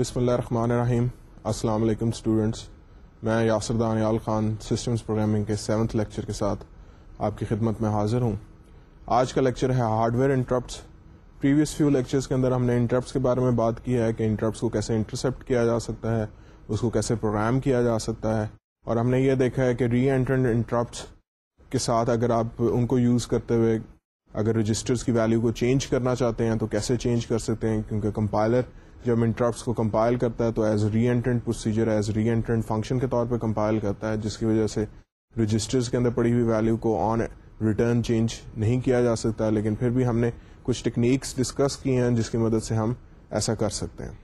بسم اللہ الرحمن الرحیم السلام علیکم اسٹوڈینٹس میں یاسر دانیال خان سسٹمز پروگرامنگ کے سیونتھ لیکچر کے ساتھ آپ کی خدمت میں حاضر ہوں. آج کا لیکچر ہے hardware interrupts previous few lectures کے اندر ہم نے انٹرپٹس کے بارے میں بات کی ہے کہ انٹرپٹس کو کیسے انٹرسپٹ کیا جا سکتا ہے، اس کو کیسے پروگرام کیا جا سکتا ہے، اور ہم نے یہ دیکھا ہے کہ ری اینٹرنڈ انٹرپٹس کے ساتھ اگر آپ ان کو یوز کرتے ہوئے اگر رجسٹرز کی ویلیو کو چینج کرنا چاہتے ہیں تو کیسے چینج کر سکتے ہیں، کیونکہ کمپائلر جب انٹرپٹس کو کمپائل کرتا ہے تو as reentrant procedure as reentrant function کے طور پہ کمپائل کرتا ہے، جس کی وجہ سے رجسٹرز کے اندر پڑی ہوئی ویلیو کو آن ریٹرن چینج نہیں کیا جا سکتا، لیکن پھر بھی ہم نے کچھ ٹیکنیکس ڈسکس کی ہیں جس کی مدد سے ہم ایسا کر سکتے ہیں۔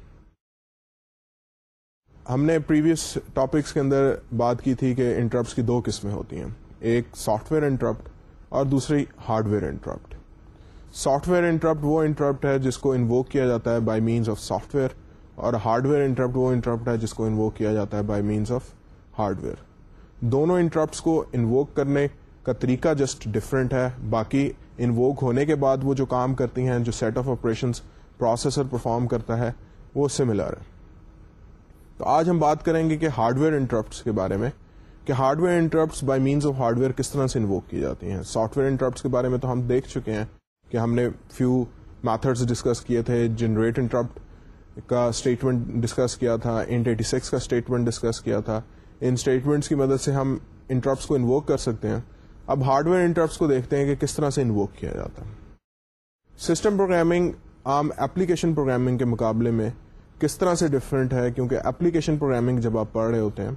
ہم نے پریویس ٹاپکس کے اندر بات کی تھی کہ انٹرپٹس کی دو قسمیں ہوتی ہیں، ایک سافٹ ویئر انٹرپٹ اور دوسری hardware interrupt software interrupt وہ انٹرپٹ ہے جس کو انووک کیا جاتا ہے by means of software اور ہارڈ ویئر انٹرپٹ وہ انٹرپٹ ہے جس کو انووک کیا جاتا ہے by means of hardware دونوں انٹرپٹس کو انووک کرنے کا طریقہ جسٹ ڈفرینٹ ہے. باقی انووک ہونے کے بعد وہ جو کام کرتی ہیں، جو set of operation processor perform کرتا ہے، وہ سملر ہے۔ تو آج ہم بات کریں گے کہ ہارڈ ویئر انٹرپٹس کے بارے میں۔ کہ hardware interrupts by means of hardware کس طرح سے انووک کی جاتی ہیں؟ سافٹ ویئر انٹرپٹس کے بارے میں تو ہم دیکھ چکے ہیں۔ کہ ہم نے فیو میتھڈس ڈسکس کیے تھے جنریٹ انٹرپٹ کا اسٹیٹمنٹ ڈسکس کیا تھا انٹ ایٹی سکس کا اسٹیٹمنٹ ڈسکس کیا تھا. ان اسٹیٹمنٹس کی مدد سے ہم انٹرپٹس کو انووک کر سکتے ہیں. اب ہارڈ ویئر انٹرپٹس کو دیکھتے ہیں کہ کس طرح سے انووک کیا جاتا ہے. سسٹم پروگرامنگ عام ایپلیکیشن پروگرامنگ کے مقابلے میں کس طرح سے ڈفرینٹ ہے؟ کیونکہ ایپلیکیشن پروگرامنگ جب آپ پڑھ رہے ہوتے ہیں،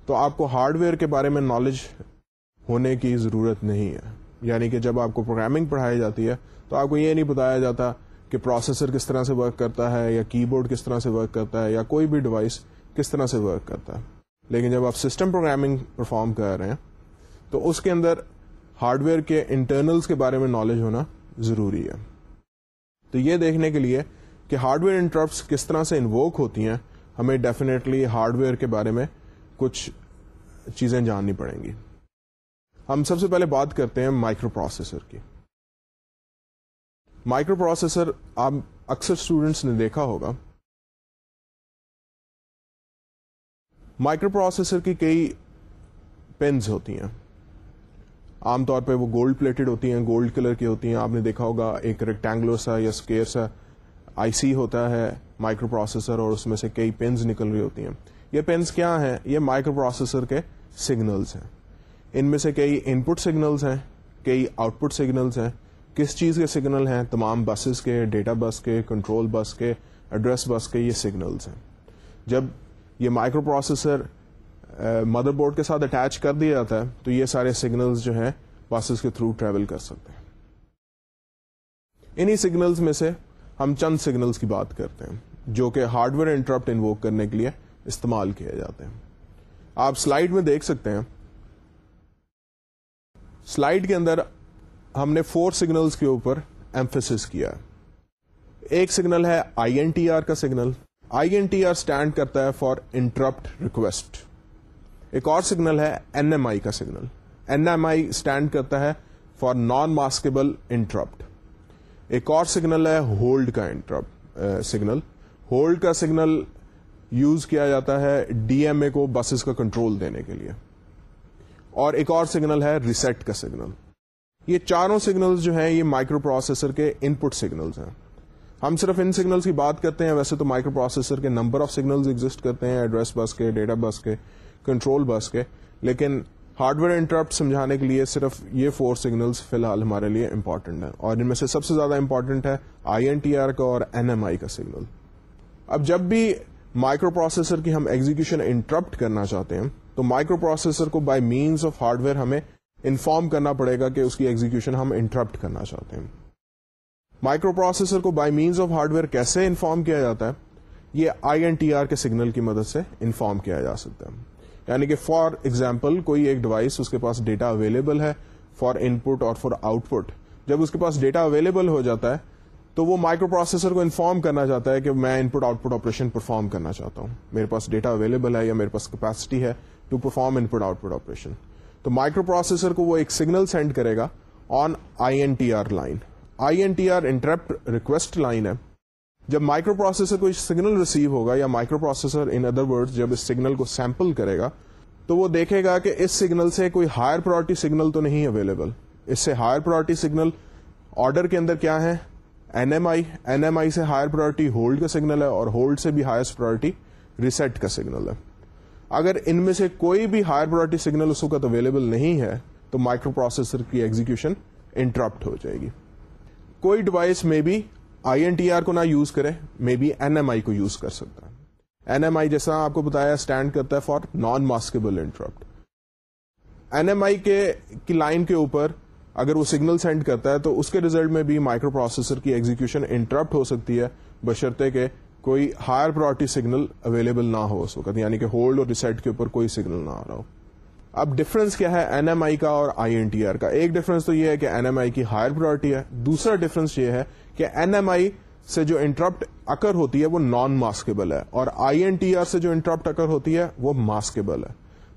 تو آپ کو ہارڈ ویئر کے بارے میں نالج ہونے کی ضرورت نہیں ہے. یعنی کہ جب آپ کو پروگرامنگ پڑھائی جاتی ہے تو آپ کو یہ نہیں بتایا جاتا کہ پروسیسر کس طرح سے ورک کرتا ہے یا کی بورڈ کس طرح سے ورک کرتا ہے یا کوئی بھی ڈیوائس کس طرح سے ورک کرتا ہے۔ لیکن جب آپ سسٹم پروگرامنگ پرفارم کر رہے ہیں تو اس کے اندر ہارڈ ویئر کے انٹرنلس کے بارے میں نالج ہونا ضروری ہے۔ تو یہ دیکھنے کے لیے کہ ہارڈ ویئر انٹرپٹس کس طرح سے انووک ہوتی ہیں، ہمیں ڈیفینیٹلی ہارڈ ویئر کے بارے میں کچھ چیزیں جاننی پڑیں گی۔ ہم سب سے پہلے بات کرتے ہیں مائکرو پروسیسر کی۔ مائکرو پروسیسر آپ اکثر اسٹوڈینٹس نے دیکھا ہوگا۔ مائکرو پروسیسر کی کئی پینز ہوتی ہیں۔ عام طور پہ وہ گولڈ پلیٹڈ ہوتی ہیں گولڈ کلر کی ہوتی ہیں۔ آپ نے دیکھا ہوگا ایک ریکٹینگلر سا یا اسکیئر سا آئی سی ہوتا ہے مائکرو پروسیسر اور اس میں سے کئی پینز نکل رہی ہوتی ہیں۔ یہ پینز کیا ہیں؟ یہ مائکرو پروسیسر کے سگنلز ہیں۔ ان میں سے کئی ان پٹ سگنلز ہیں، کئی آؤٹ پٹ سگنلز ہیں. کس چیز کے سگنل ہیں؟ تمام بسز کے ڈیٹا بس کے کنٹرول بس کے ایڈریس بس کے یہ سگنلز ہیں. جب یہ مائکرو پروسیسر مدر بورڈ کے ساتھ اٹیچ کر دیا جاتا ہے، تو یہ سارے سگنلز جو ہیں بسز کے تھرو ٹریول کر سکتے ہیں. انہی سگنلز میں سے ہم چند سگنلز کی بات کرتے ہیں، جو کہ ہارڈ ویئر انٹرپٹ انووک کرنے کے لیے استعمال کیے جاتے ہیں. آپ سلائڈ میں دیکھ سکتے ہیں سلائڈ کے اندر ہم نے فور سگنلز کے اوپر ایمفس کیا۔ ایک سگنل ہے آئی این ٹی آر کا signal I N T R stand کرتا ہے فار انٹرپٹ ریکویسٹ ایک اور سگنل ہے این ایم آئی کا signal N M I stand کرتا ہے فار نان ماسکیبل انٹرپٹ ایک اور سگنل ہے ہولڈ کا انٹرپٹ سگنل ہولڈ کا سگنل یوز کیا جاتا ہے ڈی ایم اے کو بسز کا کنٹرول دینے کے لیے۔ اور ایک اور سگنل ہے ریسیٹ کا سگنل یہ چاروں سگنلز جو ہیں یہ مائکرو پروسیسر کے ان پٹ سگنلز ہیں. ہم صرف ان سگنلز کی بات کرتے ہیں، ویسے تو مائکرو پروسیسر کے نمبر آف سگنلز ایگزٹ کرتے ہیں ایڈریس بس کے ڈیٹا بس کے کنٹرول بس کے، لیکن ہارڈ ویئر انٹرپٹ سمجھانے کے لیے صرف یہ فور سگنلز فی الحال ہمارے لیے امپورٹنٹ ہیں۔ اور ان میں سے سب سے زیادہ امپورٹنٹ ہے آئی این ٹی آر کا اور این ایم آئی کا سگنل اب جب بھی مائکرو پروسیسر کی ہم ایگزیکشن انٹرپٹ کرنا چاہتے ہیں تو مائکرو پروسیسر کو by means of hardware ہمیں انفارم کرنا پڑے گا کہ اس کی ایگزیکشن ہم انٹرپٹ کرنا چاہتے ہیں۔ مائکرو پروسیسر کو by means of hardware کیسے انفارم کیا جاتا ہے؟ یہ آئی این ٹی آر کے سگنل کی مدد سے انفارم کیا جا سکتا ہے۔ یعنی کہ فار ایگزامپل کوئی ایک ڈیوائس اس کے پاس ڈیٹا اویلیبل ہے فار ان پٹ اور فار آؤٹ پٹ جب اس کے پاس ڈیٹا اویلیبل ہو جاتا ہے تو وہ مائکرو پروسیسر کو انفارم کرنا چاہتا ہے کہ میں input output operation perform کرنا چاہتا ہوں۔ میرے پاس ڈیٹا اویلیبل ہے یا میرے پاس کیپیسٹی ہے۔ To perform input output operation تو مائکرو پروسیسر کو وہ ایک سگنل سینڈ کرے گا on I N T R line I N T R interrupt request line ہے. جب مائکرو پروسیسر کوئی سگنل ریسیو ہوگا یا microprocessor in other word جب اس سگنل کو سیمپل کرے گا، تو وہ دیکھے گا کہ اس سگنل سے کوئی ہائر پرائرٹی سگنل تو نہیں اویلیبل اس سے ہائر پرائرٹی سگنل آرڈر کے اندر کیا ہے؟ N M I N M I سے ہائر پرائرٹی ہولڈ کا سگنل ہے اور ہولڈ سے بھی ہائر پرائرٹی ریسیٹ کا سگنل ہے. اگر ان میں سے کوئی بھی ہائر پرائرٹی سگنل اس وقت اویلیبل نہیں ہے، تو مائکرو پروسیسر کی ایگزیکشن انٹرپٹ ہو جائے گی۔ کوئی ڈیوائس میں بھی آئی این ٹی آر کو نہ یوز کرے maybe N M I کو یوز کر سکتا ہے۔ این ایم آئی جیسا آپ کو بتایا اسٹینڈ کرتا ہے for non maskable interrupt N M I کے کی لائن کے اوپر اگر وہ سگنل سینڈ کرتا ہے، تو اس کے ریزلٹ میں بھی مائکرو پروسیسر کی ایگزیکشن انٹرپٹ ہو سکتی ہے، بشرطے کہ کوئی ہائر پرائرٹی سگنل اویلیبل نہ ہو اس وقت یعنی کہ ہولڈ اور ریسیٹ کے اوپر کوئی سگنل نہ آ رہا ہو۔ اب ڈفرنس کیا ہے این ایم آئی کا اور آئی این ٹی آر کا؟ ایک ڈفرنس تو یہ ہے کہ این ایم آئی کی ہائر پرائرٹی ہے، دوسرا ڈفرنس یہ ہے کہ این ایم آئی سے جو انٹرپٹ اکر ہوتی ہے وہ نان ماسکیبل ہے، اور آئی این ٹی آر سے جو انٹرپٹ اکر ہوتی ہے وہ ماسکیبل ہے۔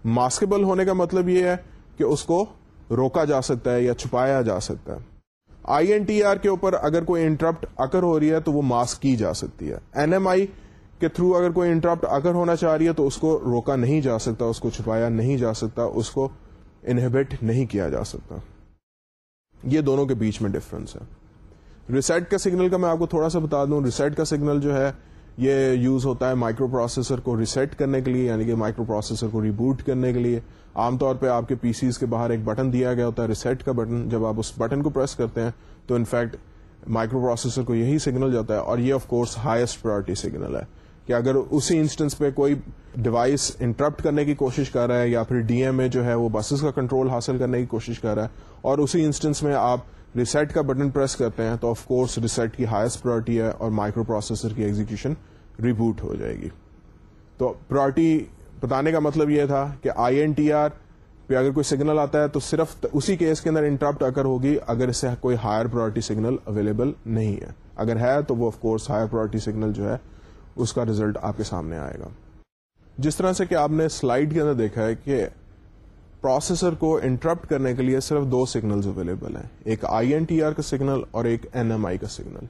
ماسکیبل ہونے کا مطلب یہ ہے کہ اس کو روکا جا سکتا ہے یا چھپایا جا سکتا ہے۔ آئی این ٹی آر کے اوپر اگر کوئی انٹرپٹ اکر ہو رہی ہے تو وہ ماسک کی جا سکتی ہے۔ این ایم آئی کے تھرو اگر کوئی انٹرپٹ اگر ہونا چاہ رہی ہے تو اس کو روکا نہیں جا سکتا، اس کو چھپایا نہیں جا سکتا، اس کو انہیبٹ نہیں کیا جا سکتا۔ یہ دونوں کے بیچ میں ڈفرنس ہے۔ ریسیٹ کا سگنل کا میں آپ کو تھوڑا سا بتا دوں۔ ریسیٹ کا سگنل جو ہے، یہ یوز ہوتا ہے مائکرو پروسیسر کو ریسیٹ کرنے کے لیے یعنی کہ مائکرو پروسیسر کو ریبوٹ کرنے کے لیے۔ عام طور پہ آپ کے پی سیز کے باہر ایک بٹن دیا گیا ہوتا ہے ریسیٹ کا بٹن جب آپ اس بٹن کو پریس کرتے ہیں تو انفیکٹ مائکرو پروسیسر کو یہی سگنل جاتا ہے اور یہ of course highest priority signal ہے کہ اگر اسی انسٹنس پہ کوئی ڈیوائس انٹرپٹ کرنے کی کوشش کر رہا ہے یا پھر ڈی ایم اے جو ہے وہ بسز کا کنٹرول حاصل کرنے کی کوشش کر رہا ہے اور اسی انسٹنس میں آپ ریسیٹ کا بٹن پریس کرتے ہیں تو آف کورس ریسیٹ کی ہائیسٹ پرائرٹی ہے اور مائکرو پروسیسر کی ایگزیکشن ریبوٹ ہو جائے گی۔ تو پرائرٹی بتانے کا مطلب یہ تھا کہ آئی این ٹی آر پہ اگر کوئی سگنل آتا ہے تو صرف اسی کیس کے اندر انٹرپٹ اگر ہوگی اگر اس سے کوئی ہائر پرائرٹی سگنل اویلیبل نہیں ہے۔ اگر ہے تو وہ of course higher priority signal جو ہے اس کا ریزلٹ آپ کے سامنے آئے گا۔ جس طرح سے کہ آپ نے سلائڈ کے اندر دیکھا ہے کہ پروسیسر کو انٹرپٹ کرنے کے لیے صرف دو سگنلز اویلیبل ہیں۔ ایک آئی این ٹی آر کا سگنل اور ایک این ایم آئی کا سگنل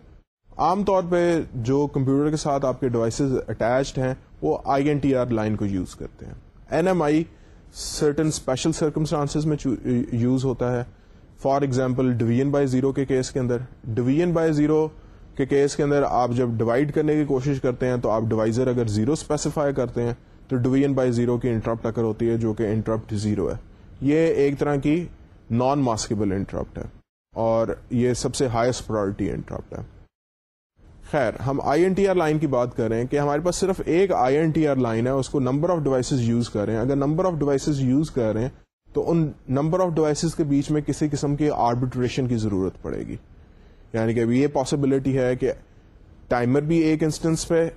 عام طور پہ جو کمپیوٹر کے ساتھ آپ کے ڈیوائسز اٹیچڈ ہیں، وہ I N T R line کو یوز کرتے ہیں۔ N M I certain special circumstance میں یوز ہوتا ہے۔ For example division by zero کے کیس کے اندر۔ ڈویژن بائی زیرو کے کیس کے اندر آپ جب ڈیوائڈ کرنے کی کوشش کرتے ہیں تو آپ ڈیوائزر اگر زیرو اسپیسیفائی کرتے ہیں، تو ڈویژن بائی زیرو کی انٹرپٹ اکر ہوتی ہے، جو کہ انٹرپٹ زیرو ہے۔ یہ ایک طرح کی نان ماسکیبل انٹرپٹ ہے۔ اور یہ سب سے ہائیسٹ پرائرٹی انٹرپٹ ہے۔ خیر، ہم I N T R line کی بات کر رہے ہیں کہ ہمارے پاس صرف ایک I N T R line ہے، اس کو نمبر آف ڈیوائسز یوز کر رہے ہیں۔ اگر نمبر آف ڈیوائسز یوز کر رہے ہیں، تو ان نمبر آف ڈیوائسز کے بیچ میں کسی قسم کی آربیٹریشن کی ضرورت پڑے گی۔ یعنی کہ ابھی یہ پاسبلٹی ہے کہ ٹائمر بھی ایک انسٹنس پہ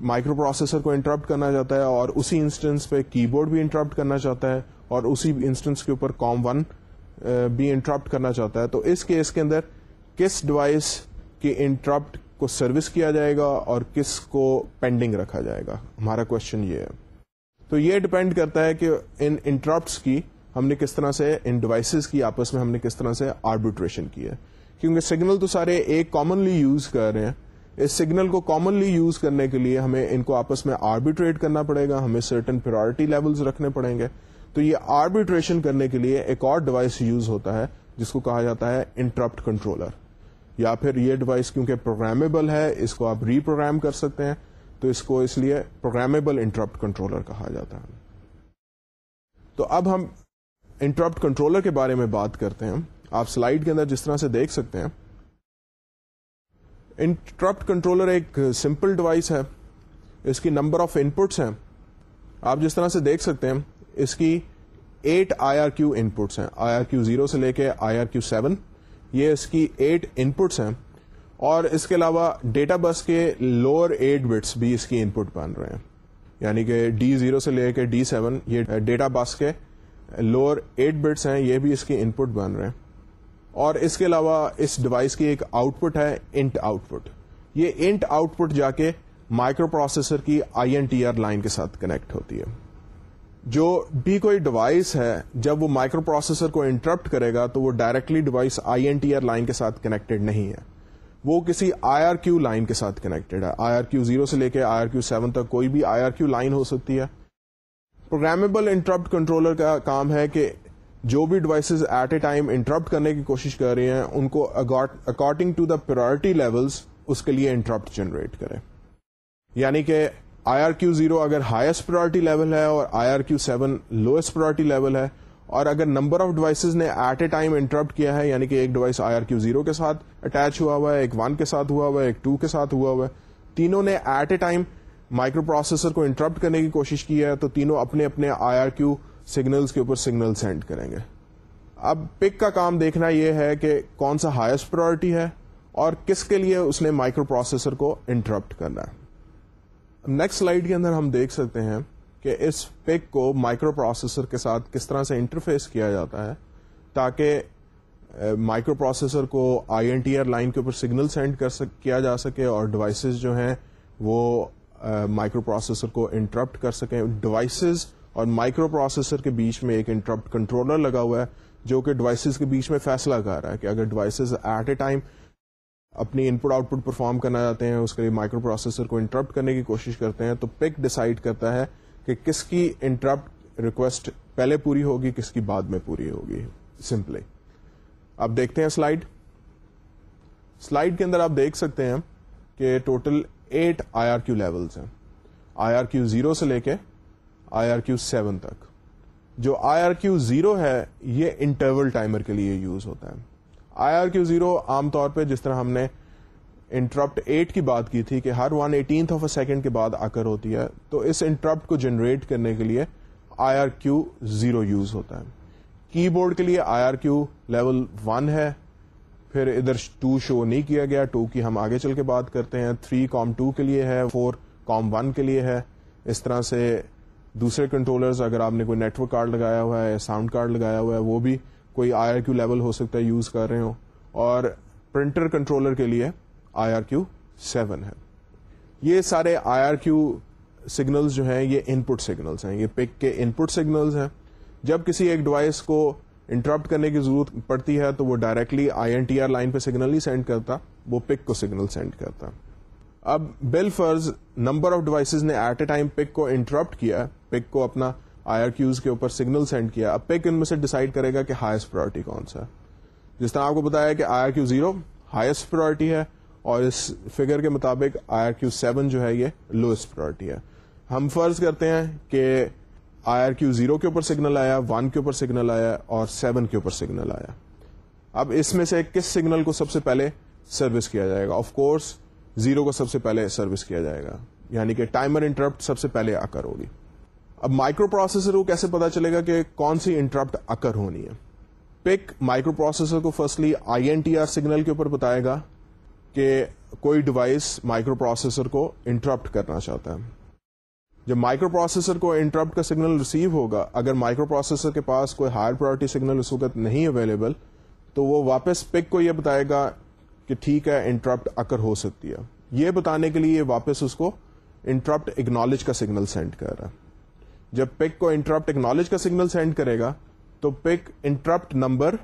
مائکرو پروسیسر کو انٹرپٹ کرنا چاہتا ہے اور اسی انسٹنس پہ کی بورڈ بھی انٹرپٹ کرنا چاہتا ہے اور اسی انسٹنس کے اوپر کام ون بھی انٹرپٹ کرنا چاہتا ہے۔ تو اس کیس کے اندر کس ڈیوائس کی انٹرپٹ کو سروس کیا جائے گا اور کس کو پینڈنگ رکھا جائے گا؟ ہمارا کوشچن یہ ہے۔ تو یہ ڈپینڈ کرتا ہے کہ ان انٹرپٹس کی ہم نے کس طرح سے ان ڈیوائسز کی آپس میں ہم نے کس طرح سے آربیٹریشن کی ہے۔ کیونکہ سگنل تو سارے ایک کامنلی یوز کر رہے ہیں۔ اس سگنل کو کامنلی یوز کرنے کے لیے ہمیں ان کو آپس میں آربیٹریٹ کرنا پڑے گا۔ ہمیں سرٹن پیورٹی لیولز رکھنے پڑیں گے۔ تو یہ آربیٹریشن کرنے کے لیے ایک اور ڈیوائس یوز ہوتا ہے، جس کو کہا جاتا ہے انٹرپٹ کنٹرولر یا پھر یہ ڈیوائس کیونکہ پروگرامیبل ہے، اس کو آپ ری پروگرام کر سکتے ہیں، تو اس کو اس لیے پروگرامیبل انٹرپٹ کنٹرولر کہا جاتا ہے۔ تو اب ہم انٹرپٹ کنٹرولر کے بارے میں بات کرتے ہیں۔ آپ سلائڈ کے اندر جس طرح سے دیکھ سکتے ہیں۔ انٹرپٹ کنٹرولر ایک سمپل ڈیوائس ہے۔ اس کی نمبر آف انپٹس ہیں۔ آپ جس طرح سے دیکھ سکتے ہیں، اس کی eight I R Q inputs ہیں۔ آئی آر کیو زیرو سے لے کے آئی آر کیو سیون یہ اس کی ایٹ انپٹس ہیں اور اس کے علاوہ ڈیٹا بس کے لوور ایٹ بٹس بھی اس کی انپٹ بن رہے ہیں۔ یعنی کہ ڈی زیرو سے لے کے ڈی سیون یہ ڈیٹا بس کے لوور ایٹ بٹس ہیں، یہ بھی اس کی انپٹ بن رہے ہیں۔ اور اس کے علاوہ اس ڈیوائس کی ایک آؤٹ پٹ ہے انٹ آؤٹ پٹ یہ انٹ آؤٹ پٹ جا کے مائکرو پروسیسر کی I N T R line کے ساتھ کنیکٹ ہوتی ہے۔ جو بھی کوئی ڈیوائس ہے، جب وہ مائکرو پروسیسر کو انٹرپٹ کرے گا تو وہ directly device I N T R line کے ساتھ کنیکٹڈ نہیں ہے۔ وہ کسی آئی آر کیو لائن کے ساتھ کنیکٹڈ ہے۔ آئی آر کیو زیرو سے لے کے آئی آر کیو سیون تک کوئی بھی آئی آر کیو لائن ہو سکتی ہے۔ پروگرامیبل انٹرپٹ کنٹرولر کا کام ہے کہ جو بھی devices at a time interrupt کرنے کی کوشش کر رہے ہیں، ان کو according to the priority levels اس کے لیے انٹرپٹ جنریٹ کرے یعنی کہ آئی آر کیو زیرو اگر ہائیسٹ پرائرٹی لیول ہے اور I R Q seven lowest priority level ہے اور اگر نمبر آف ڈیوائسز نے ایٹ اے ٹائم انٹرپٹ کیا ہے یعنی کہ ایک device I R Q zero کے ساتھ اٹیچ ہوا ہوا ہے، ایک ون کے ساتھ ہوا ہوا ہے، ایک ٹو کے ساتھ ہوا ہوا ہے، تینوں نے at a time microprocessor کو انٹرپٹ کرنے کی کوشش کی ہے، تو تینوں اپنے اپنے آئی آر کیو سگنلس کے اوپر سگنل سینڈ کریں گے۔ اب پک کا کام دیکھنا یہ ہے کہ کون سا ہائیسٹ پرائرٹی ہے اور کس کے لیے اس نے مائکرو پروسیسر کو انٹرپٹ کرنا ہے۔ نیکسٹ سلائڈ کے اندر ہم دیکھ سکتے ہیں کہ اس پک کو مائکرو پروسیسر کے ساتھ کس طرح سے انٹرفیس کیا جاتا ہے تاکہ مائکرو پروسیسر کو I N T R line کے اوپر سگنل سینڈ کر سک، کیا جا سکے اور ڈیوائسز جو ہیں وہ مائکرو پروسیسر کو انٹرپٹ کر سکیں۔ ڈیوائسز اور مائکرو پروسیسر کے بیچ میں ایک انٹرپٹ کنٹرولر لگا ہوا ہے جو کہ ڈیوائسز کے بیچ میں فیصلہ کر رہا ہے کہ اگر ڈیوائسز ایٹ اے ٹائم اپنی ان پٹ آؤٹ پٹ پرفارم کرنا چاہتے ہیں، اس کے لیے مائکرو پروسیسر کو انٹرپٹ کرنے کی کوشش کرتے ہیں، تو پک ڈسائڈ کرتا ہے کہ کس کی انٹرپٹ ریکویسٹ پہلے پوری ہوگی، کس کی بعد میں پوری ہوگی سمپلی اب دیکھتے ہیں سلائڈ سلائڈ کے اندر آپ دیکھ سکتے ہیں کہ total eight I R Q levels ہیں۔ آئی آر کیو زیرو سے لے کے آئی آر کیو سیون تک۔ جو آئی آر کیو زیرو ہے، یہ انٹرول ٹائمر کے لیے یوز ہوتا ہے۔ آئی آر کیو زیرو عام طور پہ جس طرح ہم نے انٹرپٹ ایٹ کی بات کی تھی کہ ہر one eighteenth of a second کے بعد آ کر ہوتی ہے، تو اس انٹرپٹ کو جنریٹ کرنے کے لیے I R Q zero use ہوتا ہے۔ کی بورڈ کے لیے I R Q level one ہے، پھر ادھر ٹو شو نہیں کیا گیا، ٹو کی ہم آگے چل کے بات کرتے ہیں۔ تھری کام ٹو کے لیے ہے، فور کام ون کے لیے ہے۔ اس طرح سے دوسرے کنٹرولرز، اگر آپ نے کوئی نیٹورک کارڈ لگایا ہوا ہے ساؤنڈ کارڈ لگایا ہوا ہے، وہ بھی کوئی آئی آر کیو لیول ہو سکتا ہے یوز کر رہے ہو اور پرنٹر کنٹرولر کے لیے آئی آر کیو سیون ہے۔ یہ سارے آئی آر کیو سگنلز جو ہیں، یہ ان پٹ سگنلز ہیں۔ یہ پک کے ان پٹ سگنلز ہیں۔ جب کسی ایک ڈیوائس کو انٹرپٹ کرنے کی ضرورت پڑتی ہے، تو وہ directly I N T R line پہ سگنل نہیں سینڈ کرتا، وہ پک کو سگنل سینڈ کرتا۔ اب بل فرض نمبر آف ڈیوائسز نے ایٹ اے ٹائم پک کو انٹرپٹ کیا پک کو اپنا آئی آر کیوز کے اوپر سگنل سینڈ کیا، اب پیک ان میں سے ڈسائڈ کرے گا کہ ہائیسٹ پرائرٹی کون سا ہے۔ جس طرح آپ کو بتایا کہ I R Q zero highest priority ہے اور اس فگر کے مطابق آئی آر کیو سیون جو ہے یہ لوئسٹ پرائرٹی ہے۔ ہم فرض کرتے ہیں کہ آئی آر کیو زیرو کے اوپر سگنل آیا ون کے اوپر سگنل آیا اور سیون کے اوپر سگنل آیا۔ اب اس میں سے کس سگنل کو سب سے پہلے سروس کیا جائے گا؟ آف کورس زیرو کو سب سے پہلے سروس کیا جائے گا۔ یعنی کہ ٹائمر انٹرپٹ سب سے پہلے آ کر ہوگی۔ اب مائکرو پروسیسر کو کیسے پتا چلے گا کہ کون سی انٹرپٹ اکر ہونی ہے؟ پک مائکرو پروسیسر کو firstly I N T R signal کے اوپر بتائے گا کہ کوئی ڈیوائس مائکرو پروسیسر کو انٹرپٹ کرنا چاہتا ہے۔ جب مائکرو پروسیسر کو انٹرپٹ کا سگنل ریسیو ہوگا، اگر مائکرو پروسیسر کے پاس کوئی ہائر پرائرٹی سگنل اس وقت نہیں اویلیبل تو وہ واپس پک کو یہ بتائے گا کہ ٹھیک ہے انٹرپٹ اکر ہو سکتی ہے۔ یہ بتانے کے لیے واپس اس کو انٹرپٹ اگنالج کا سگنل سینڈ کر رہا ہے۔ جب پک کو انٹرپٹ ٹیکنالوجی کا سگنل سینڈ کرے گا، تو PIC interrupt number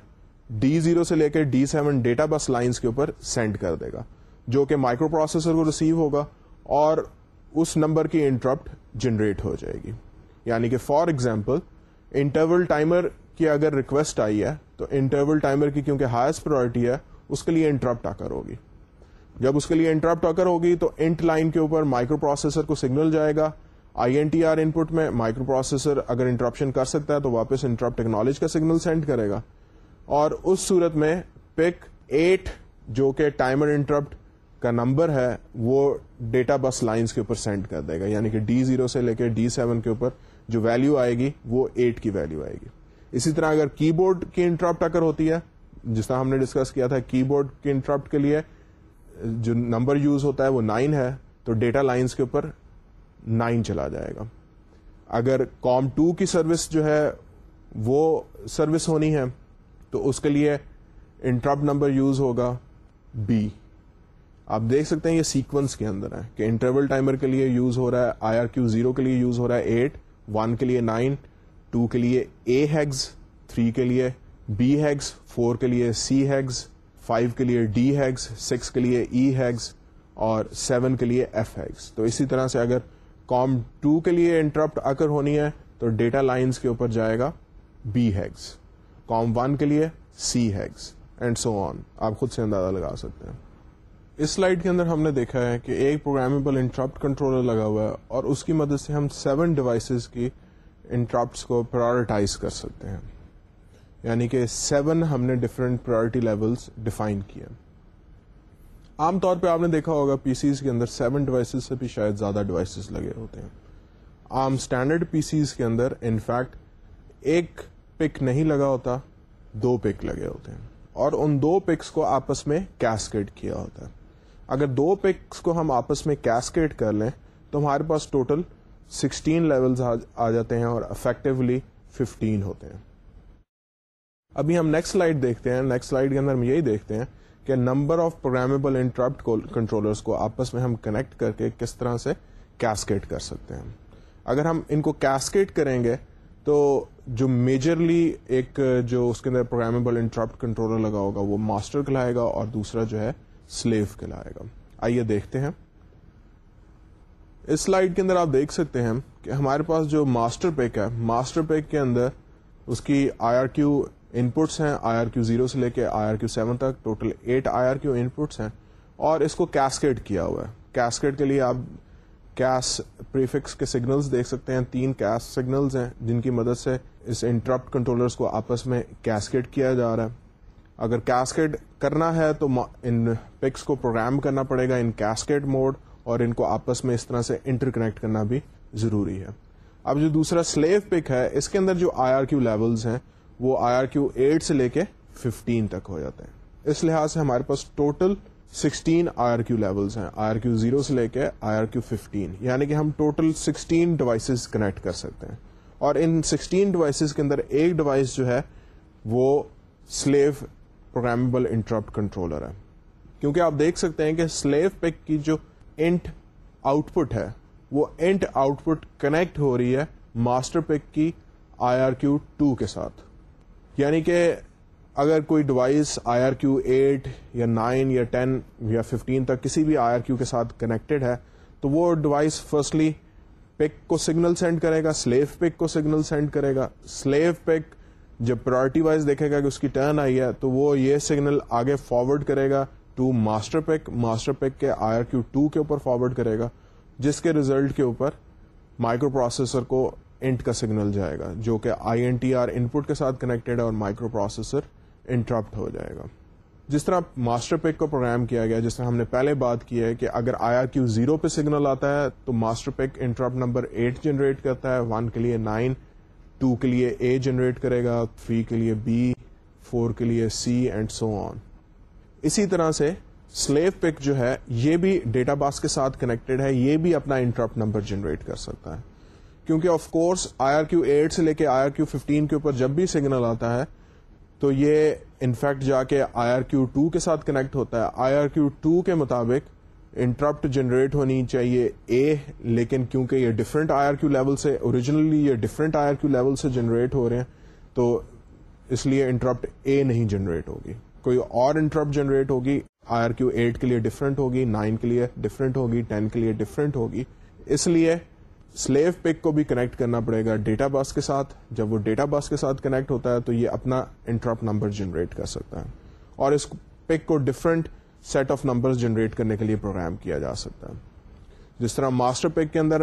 D zero سے لے کے D seven data bus lines کے اوپر سینڈ کر دے گا، جو کہ مائکرو پروسیسر کو ریسیو ہوگا اور اس نمبر کی انٹرپٹ جنریٹ ہو جائے گی۔ یعنی کہ فار ایگزامپل انٹرول ٹائمر کی اگر ریکویسٹ آئی ہے، تو انٹرول ٹائمر کی کیونکہ ہائیسٹ پرائرٹی ہے، اس کے لیے انٹرپٹ آ کر ہوگی۔ جب اس کے لیے انٹرپٹ آ کر ہوگی، تو انٹ لائن کے اوپر مائکرو پروسیسر کو سگنل جائے گا I N T R input میں مائکرو پروسیسر اگر انٹرپشن کر سکتا ہے تو واپس انٹرپٹ ٹیکنالوجی کا سگنل سینڈ کرے گا۔ اور اس صورت میں پک ایٹ جو کہ ٹائمر انٹرپٹ کا نمبر ہے، وہ ڈیٹا بس لائنس کے اوپر سینڈ کر دے گا۔ یعنی کہ ڈی زیرو سے لے کے ڈی سیون کے اوپر جو ویلو آئے گی، وہ ایٹ کی ویلو آئے گی۔ اسی طرح اگر کی بورڈ کی انٹرپٹ اگر ہوتی ہے، جس طرح ہم نے ڈسکس کیا تھا کی بورڈ کی انٹرپٹ کے لیے جو نمبر یوز ہوتا ہے، وہ نائن ہے، تو ڈیٹا لائنس کے اوپر نائن چلا جائے گا اگر کام ٹو کی سروس جو ہے وہ سروس ہونی ہے تو اس کے لیے انٹرپ نمبر یوز ہوگا بی آپ دیکھ سکتے ہیں یہ سیکوینس کے اندر ہے کہ انٹرول ٹائمر کے لیے یوز ہو رہا ہے آئی آر کیو زیرو کے لیے یوز ہو رہا ہے ایٹ ون کے لیے نائن ٹو کے لیے اے ہیگز تھری کے لیے بی ہیگز فور کے لیے سی ہیگز فائیو کے لیے ڈی ہیگز سکس کے لیے ای ہیگز اور سیون کے لیے ایف ہیگز تو اسی طرح سے اگر کام ٹو کے لیے انٹرپٹ اکر ہونی ہے تو ڈیٹا لائنز کے اوپر جائے گا بی ہیگز، کام ون کے لیے سی ہیگز اینڈ سو آن آپ خود سے اندازہ لگا سکتے ہیں۔ اس سلائڈ کے اندر ہم نے دیکھا ہے کہ ایک پروگرامیبل انٹرپٹ کنٹرولر لگا ہوا ہے اور اس کی مدد سے ہم سیون ڈیوائسز کی انٹرپٹس کو پرائرٹائز کر سکتے ہیں۔ یعنی کہ سیون ہم نے ڈفرینٹ پرائرٹی لیولس ڈیفائن کیے۔ عام طور پہ آپ نے دیکھا ہوگا پی سیز کے اندر سیون ڈیوائسز سے بھی شاید زیادہ ڈیوائسز لگے ہوتے ہیں۔ عام اسٹینڈرڈ پی سیز کے اندر انفیکٹ ایک پک نہیں لگا ہوتا، دو پک لگے ہوتے ہیں۔ اور ان دو پکس کو آپس میں کیسکیٹ کیا ہوتا ہے۔ اگر دو پکس کو ہم آپس میں کیسکیٹ کر لیں، تو ہمارے پاس ٹوٹل سکسٹین لیول آ جاتے ہیں اور افیکٹولی ففٹین ہوتے ہیں۔ ابھی ہم نیکسٹ سلائڈ دیکھتے ہیں۔ نیکسٹ سلائڈ کے اندر ہم یہی دیکھتے ہیں کہ number of programmable interrupt controllers کو آپس میں ہم کنیکٹ کر کے کس طرح سے کیسکیٹ کر سکتے ہیں۔ اگر ہم ان کو کیسکیٹ کریں گے تو جو میجرلی ایک جو اس کے اندر پروگرامیبل انٹرپٹ کنٹرولر لگا ہوگا وہ ماسٹر کہلائے گا اور دوسرا جو ہے سلیو کہلائے گا۔ آئیے دیکھتے ہیں۔ اس سلائڈ کے اندر آپ دیکھ سکتے ہیں کہ ہمارے پاس جو ماسٹر پیک ہے ماسٹر پیک کے اندر اس کی آئی آر کیو انپٹس ہیں آئی آر کیو زیرو سے لے کے آئی آر کیو سیون تک total eight I R Q inputs ہیں اور اس کو کیسکیٹ کیا ہوا ہے۔ کیسکیٹ کے لیے آپ کیس پریفکس کے سگنلز دیکھ سکتے ہیں۔ تین کیس سگنلز ہیں جن کی مدد سے اس انٹرپٹ کنٹرولرز کو آپس میں کیسکیٹ کیا جا رہا ہے۔ اگر کیسکیٹ کرنا ہے تو ان پکس کو پروگرام کرنا پڑے گا ان کیسکیٹ موڈ اور ان کو آپس میں اس طرح سے انٹر کنیکٹ کرنا بھی ضروری ہے۔ اب جو دوسرا سلیو پک ہے، اس کے اندر جو آئی آر کیو لیولز ہیں وہ آئی آر کیو ایٹ سے لے کے ففٹین تک ہو جاتے ہیں۔ اس لحاظ سے ہمارے پاس total sixteen I R Q levels ہیں۔ آئی آر کیو زیرو سے لے کے آئی آر کیو ففٹین یعنی کہ ہم ٹوٹل سکسٹین ڈیوائسز کنیکٹ کر سکتے ہیں۔ اور ان سکسٹین ڈیوائسز کے اندر ایک ڈیوائس جو ہے وہ سلیو پروگرامیبل انٹرپٹ کنٹرولر ہے۔ کیونکہ آپ دیکھ سکتے ہیں کہ سلیو پک کی جو انٹ آؤٹ پٹ ہے، وہ انٹ آؤٹ پٹ کنیکٹ ہو رہی ہے ماسٹر پک کی آئی آر کیو ٹو کے ساتھ۔ یعنی کہ اگر کوئی device I R Q eight یا نائن یا ٹین یا ففٹین تک کسی بھی آئی آر کیو کے ساتھ کنیکٹڈ ہے، تو وہ ڈیوائس فرسٹلی پک کو سگنل سینڈ کرے گا سلیو پک کو سگنل سینڈ کرے گا۔ سلیو پک جب پرائرٹی وائز دیکھے گا کہ اس کی ٹرن آئی ہے، تو وہ یہ سگنل آگے فارورڈ کرے گا to master PIC master PIC کے آئی آر کیو ٹو کے اوپر فارورڈ کرے گا، جس کے ریزلٹ کے اوپر مائکرو پروسیسر کو انٹ کا سگنل جائے گا، جو کہ I N T R input کے ساتھ کنیکٹڈ ہے اور مائکرو پروسیسر انٹرپٹ ہو جائے گا۔ جس طرح ماسٹر پیک کو پروگرام کیا گیا، جس طرح ہم نے پہلے بات کی ہے کہ اگر آئی آر کیو زیرو پہ سگنل آتا ہے تو master PIC interrupt number eight generate کرتا ہے، ون کے لیے نائن، ٹو کے لیے اے جنریٹ کرے گا، تھری کے لیے بی، فور کے لیے سی، اینڈ سو آن۔ اسی طرح سے سلیو پک جو ہے، یہ بھی ڈیٹا باس کے ساتھ کنیکٹڈ ہے، یہ بھی اپنا انٹرپٹ نمبر جنریٹ کر سکتا ہے۔ کیونکہ of course I R Q eight سے لے کے آئی آر کیو ففٹین کے اوپر جب بھی سگنل آتا ہے، تو یہ انفیکٹ جا کے آئی آر کیو ٹو کے ساتھ کنیکٹ ہوتا ہے۔ آئی آر کیو ٹو کے مطابق انٹرپٹ جنریٹ ہونی چاہیے اے لیکن کیونکہ یہ different I R Q level سے اوریجنلی یہ different I R Q level سے جنریٹ ہو رہے ہیں، تو اس لیے انٹرپٹ اے نہیں جنریٹ ہوگی۔ کوئی اور انٹرپٹ جنریٹ ہوگی آئی آر کیو ایٹ کے لیے ڈفرنٹ ہوگی نائن کے لیے ڈفرنٹ ہوگی ٹین کے لیے ڈفرنٹ ہوگی۔ اس لیے سلیو پک کو بھی کنیکٹ کرنا پڑے گا ڈیٹا باس کے ساتھ۔ جب وہ ڈیٹا باس کے ساتھ کنیکٹ ہوتا ہے تو یہ اپنا انٹرپٹ نمبر جنریٹ کر سکتا ہے۔ اور اس پک کو different set of number generate کرنے کے لیے پروگرام کیا جا سکتا ہے۔ جس طرح ماسٹر پک کے اندر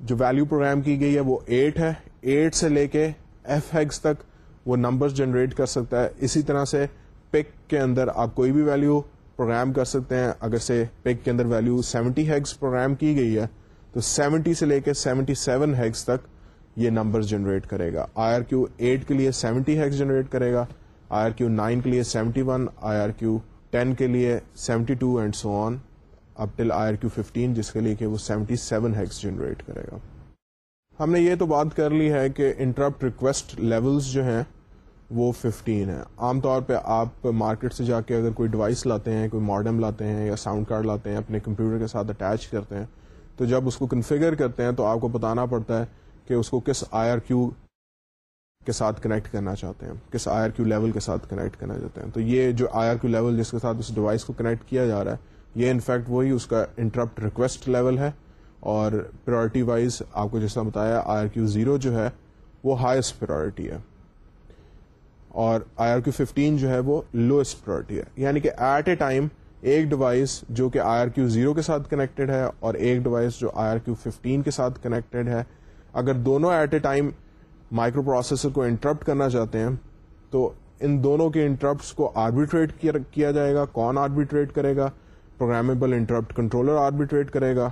جو ویلو پروگرام کی گئی ہے وہ ایٹ ہے۔ ایٹ سے لے کے ایف ہیگس تک وہ نمبر جنریٹ کر سکتا ہے۔ اسی طرح سے پک کے اندر آپ کوئی بھی ویلو پروگرام کر سکتے ہیں۔ اگر سے پک کے اندر ویلو سیونٹی ہیگس پروگرام کی گئی ہے تو سیونٹی سے لے کے سیونٹی سیون ہیگس تک یہ نمبر جنریٹ کرے گا۔ آئی آر کیو ایٹ کے لیے سیونٹی ہیگس جنریٹ کرے گا۔ آئی آر کیو نائن کے لیے seventy one, I R Q ten کے لیے seventy two and so on up till I are Q fifteen, جس کے لیے کہ وہ سیونٹی سیون ہیگس جنریٹ کرے گا۔ ہم نے یہ تو بات کر لی ہے کہ انٹرپٹ ریکویسٹ لیولز جو ہیں وہ ففٹین ہے عام طور پہ آپ مارکیٹ سے جا کے اگر کوئی ڈیوائس لاتے ہیں، کوئی ماڈرم لاتے ہیں یا ساؤنڈ کارڈ لاتے ہیں، اپنے کمپیوٹر کے ساتھ اٹیچ کرتے ہیں تو جب اس کو کنفیگر کرتے ہیں تو آپ کو بتانا پڑتا ہے کہ اس کو کس آئی آر کیو کے ساتھ کنیکٹ کرنا چاہتے ہیں، کس آئی آر کیو لیول کے ساتھ کنیکٹ کرنا چاہتے ہیں۔ تو یہ جو آئی آر کیو لیول جس کے ساتھ اس ڈیوائس کو کنیکٹ کیا جا رہا ہے، یہ انفیکٹ وہی اس کا انٹرپٹ ریکویسٹ لیول ہے۔ اور پرائرٹی وائز آپ کو جیسا بتایا آئی آر کیو زیرو جو ہے، وہ ہائیسٹ پرائرٹی ہے۔ اور آئی آر کیو ففٹین جو ہے، وہ لوئسٹ پرائرٹی ہے۔ یعنی کہ ایٹ اے ٹائم ایک ڈیوائس جو کہ آئی آر کیو زیرو کے ساتھ کنیکٹڈ ہے اور ایک ڈیوائس جو آئی آر کیو ففٹین کے ساتھ کنیکٹڈ ہے۔ اگر دونوں at a time microprocessor کو انٹرپٹ کرنا چاہتے ہیں، تو ان دونوں کے انٹرپٹس کو آربیٹریٹ کیا جائے گا، کون آربیٹریٹ کرے گا؟ پروگرامیبل انٹرپٹ کنٹرولر آربیٹریٹ کرے گا۔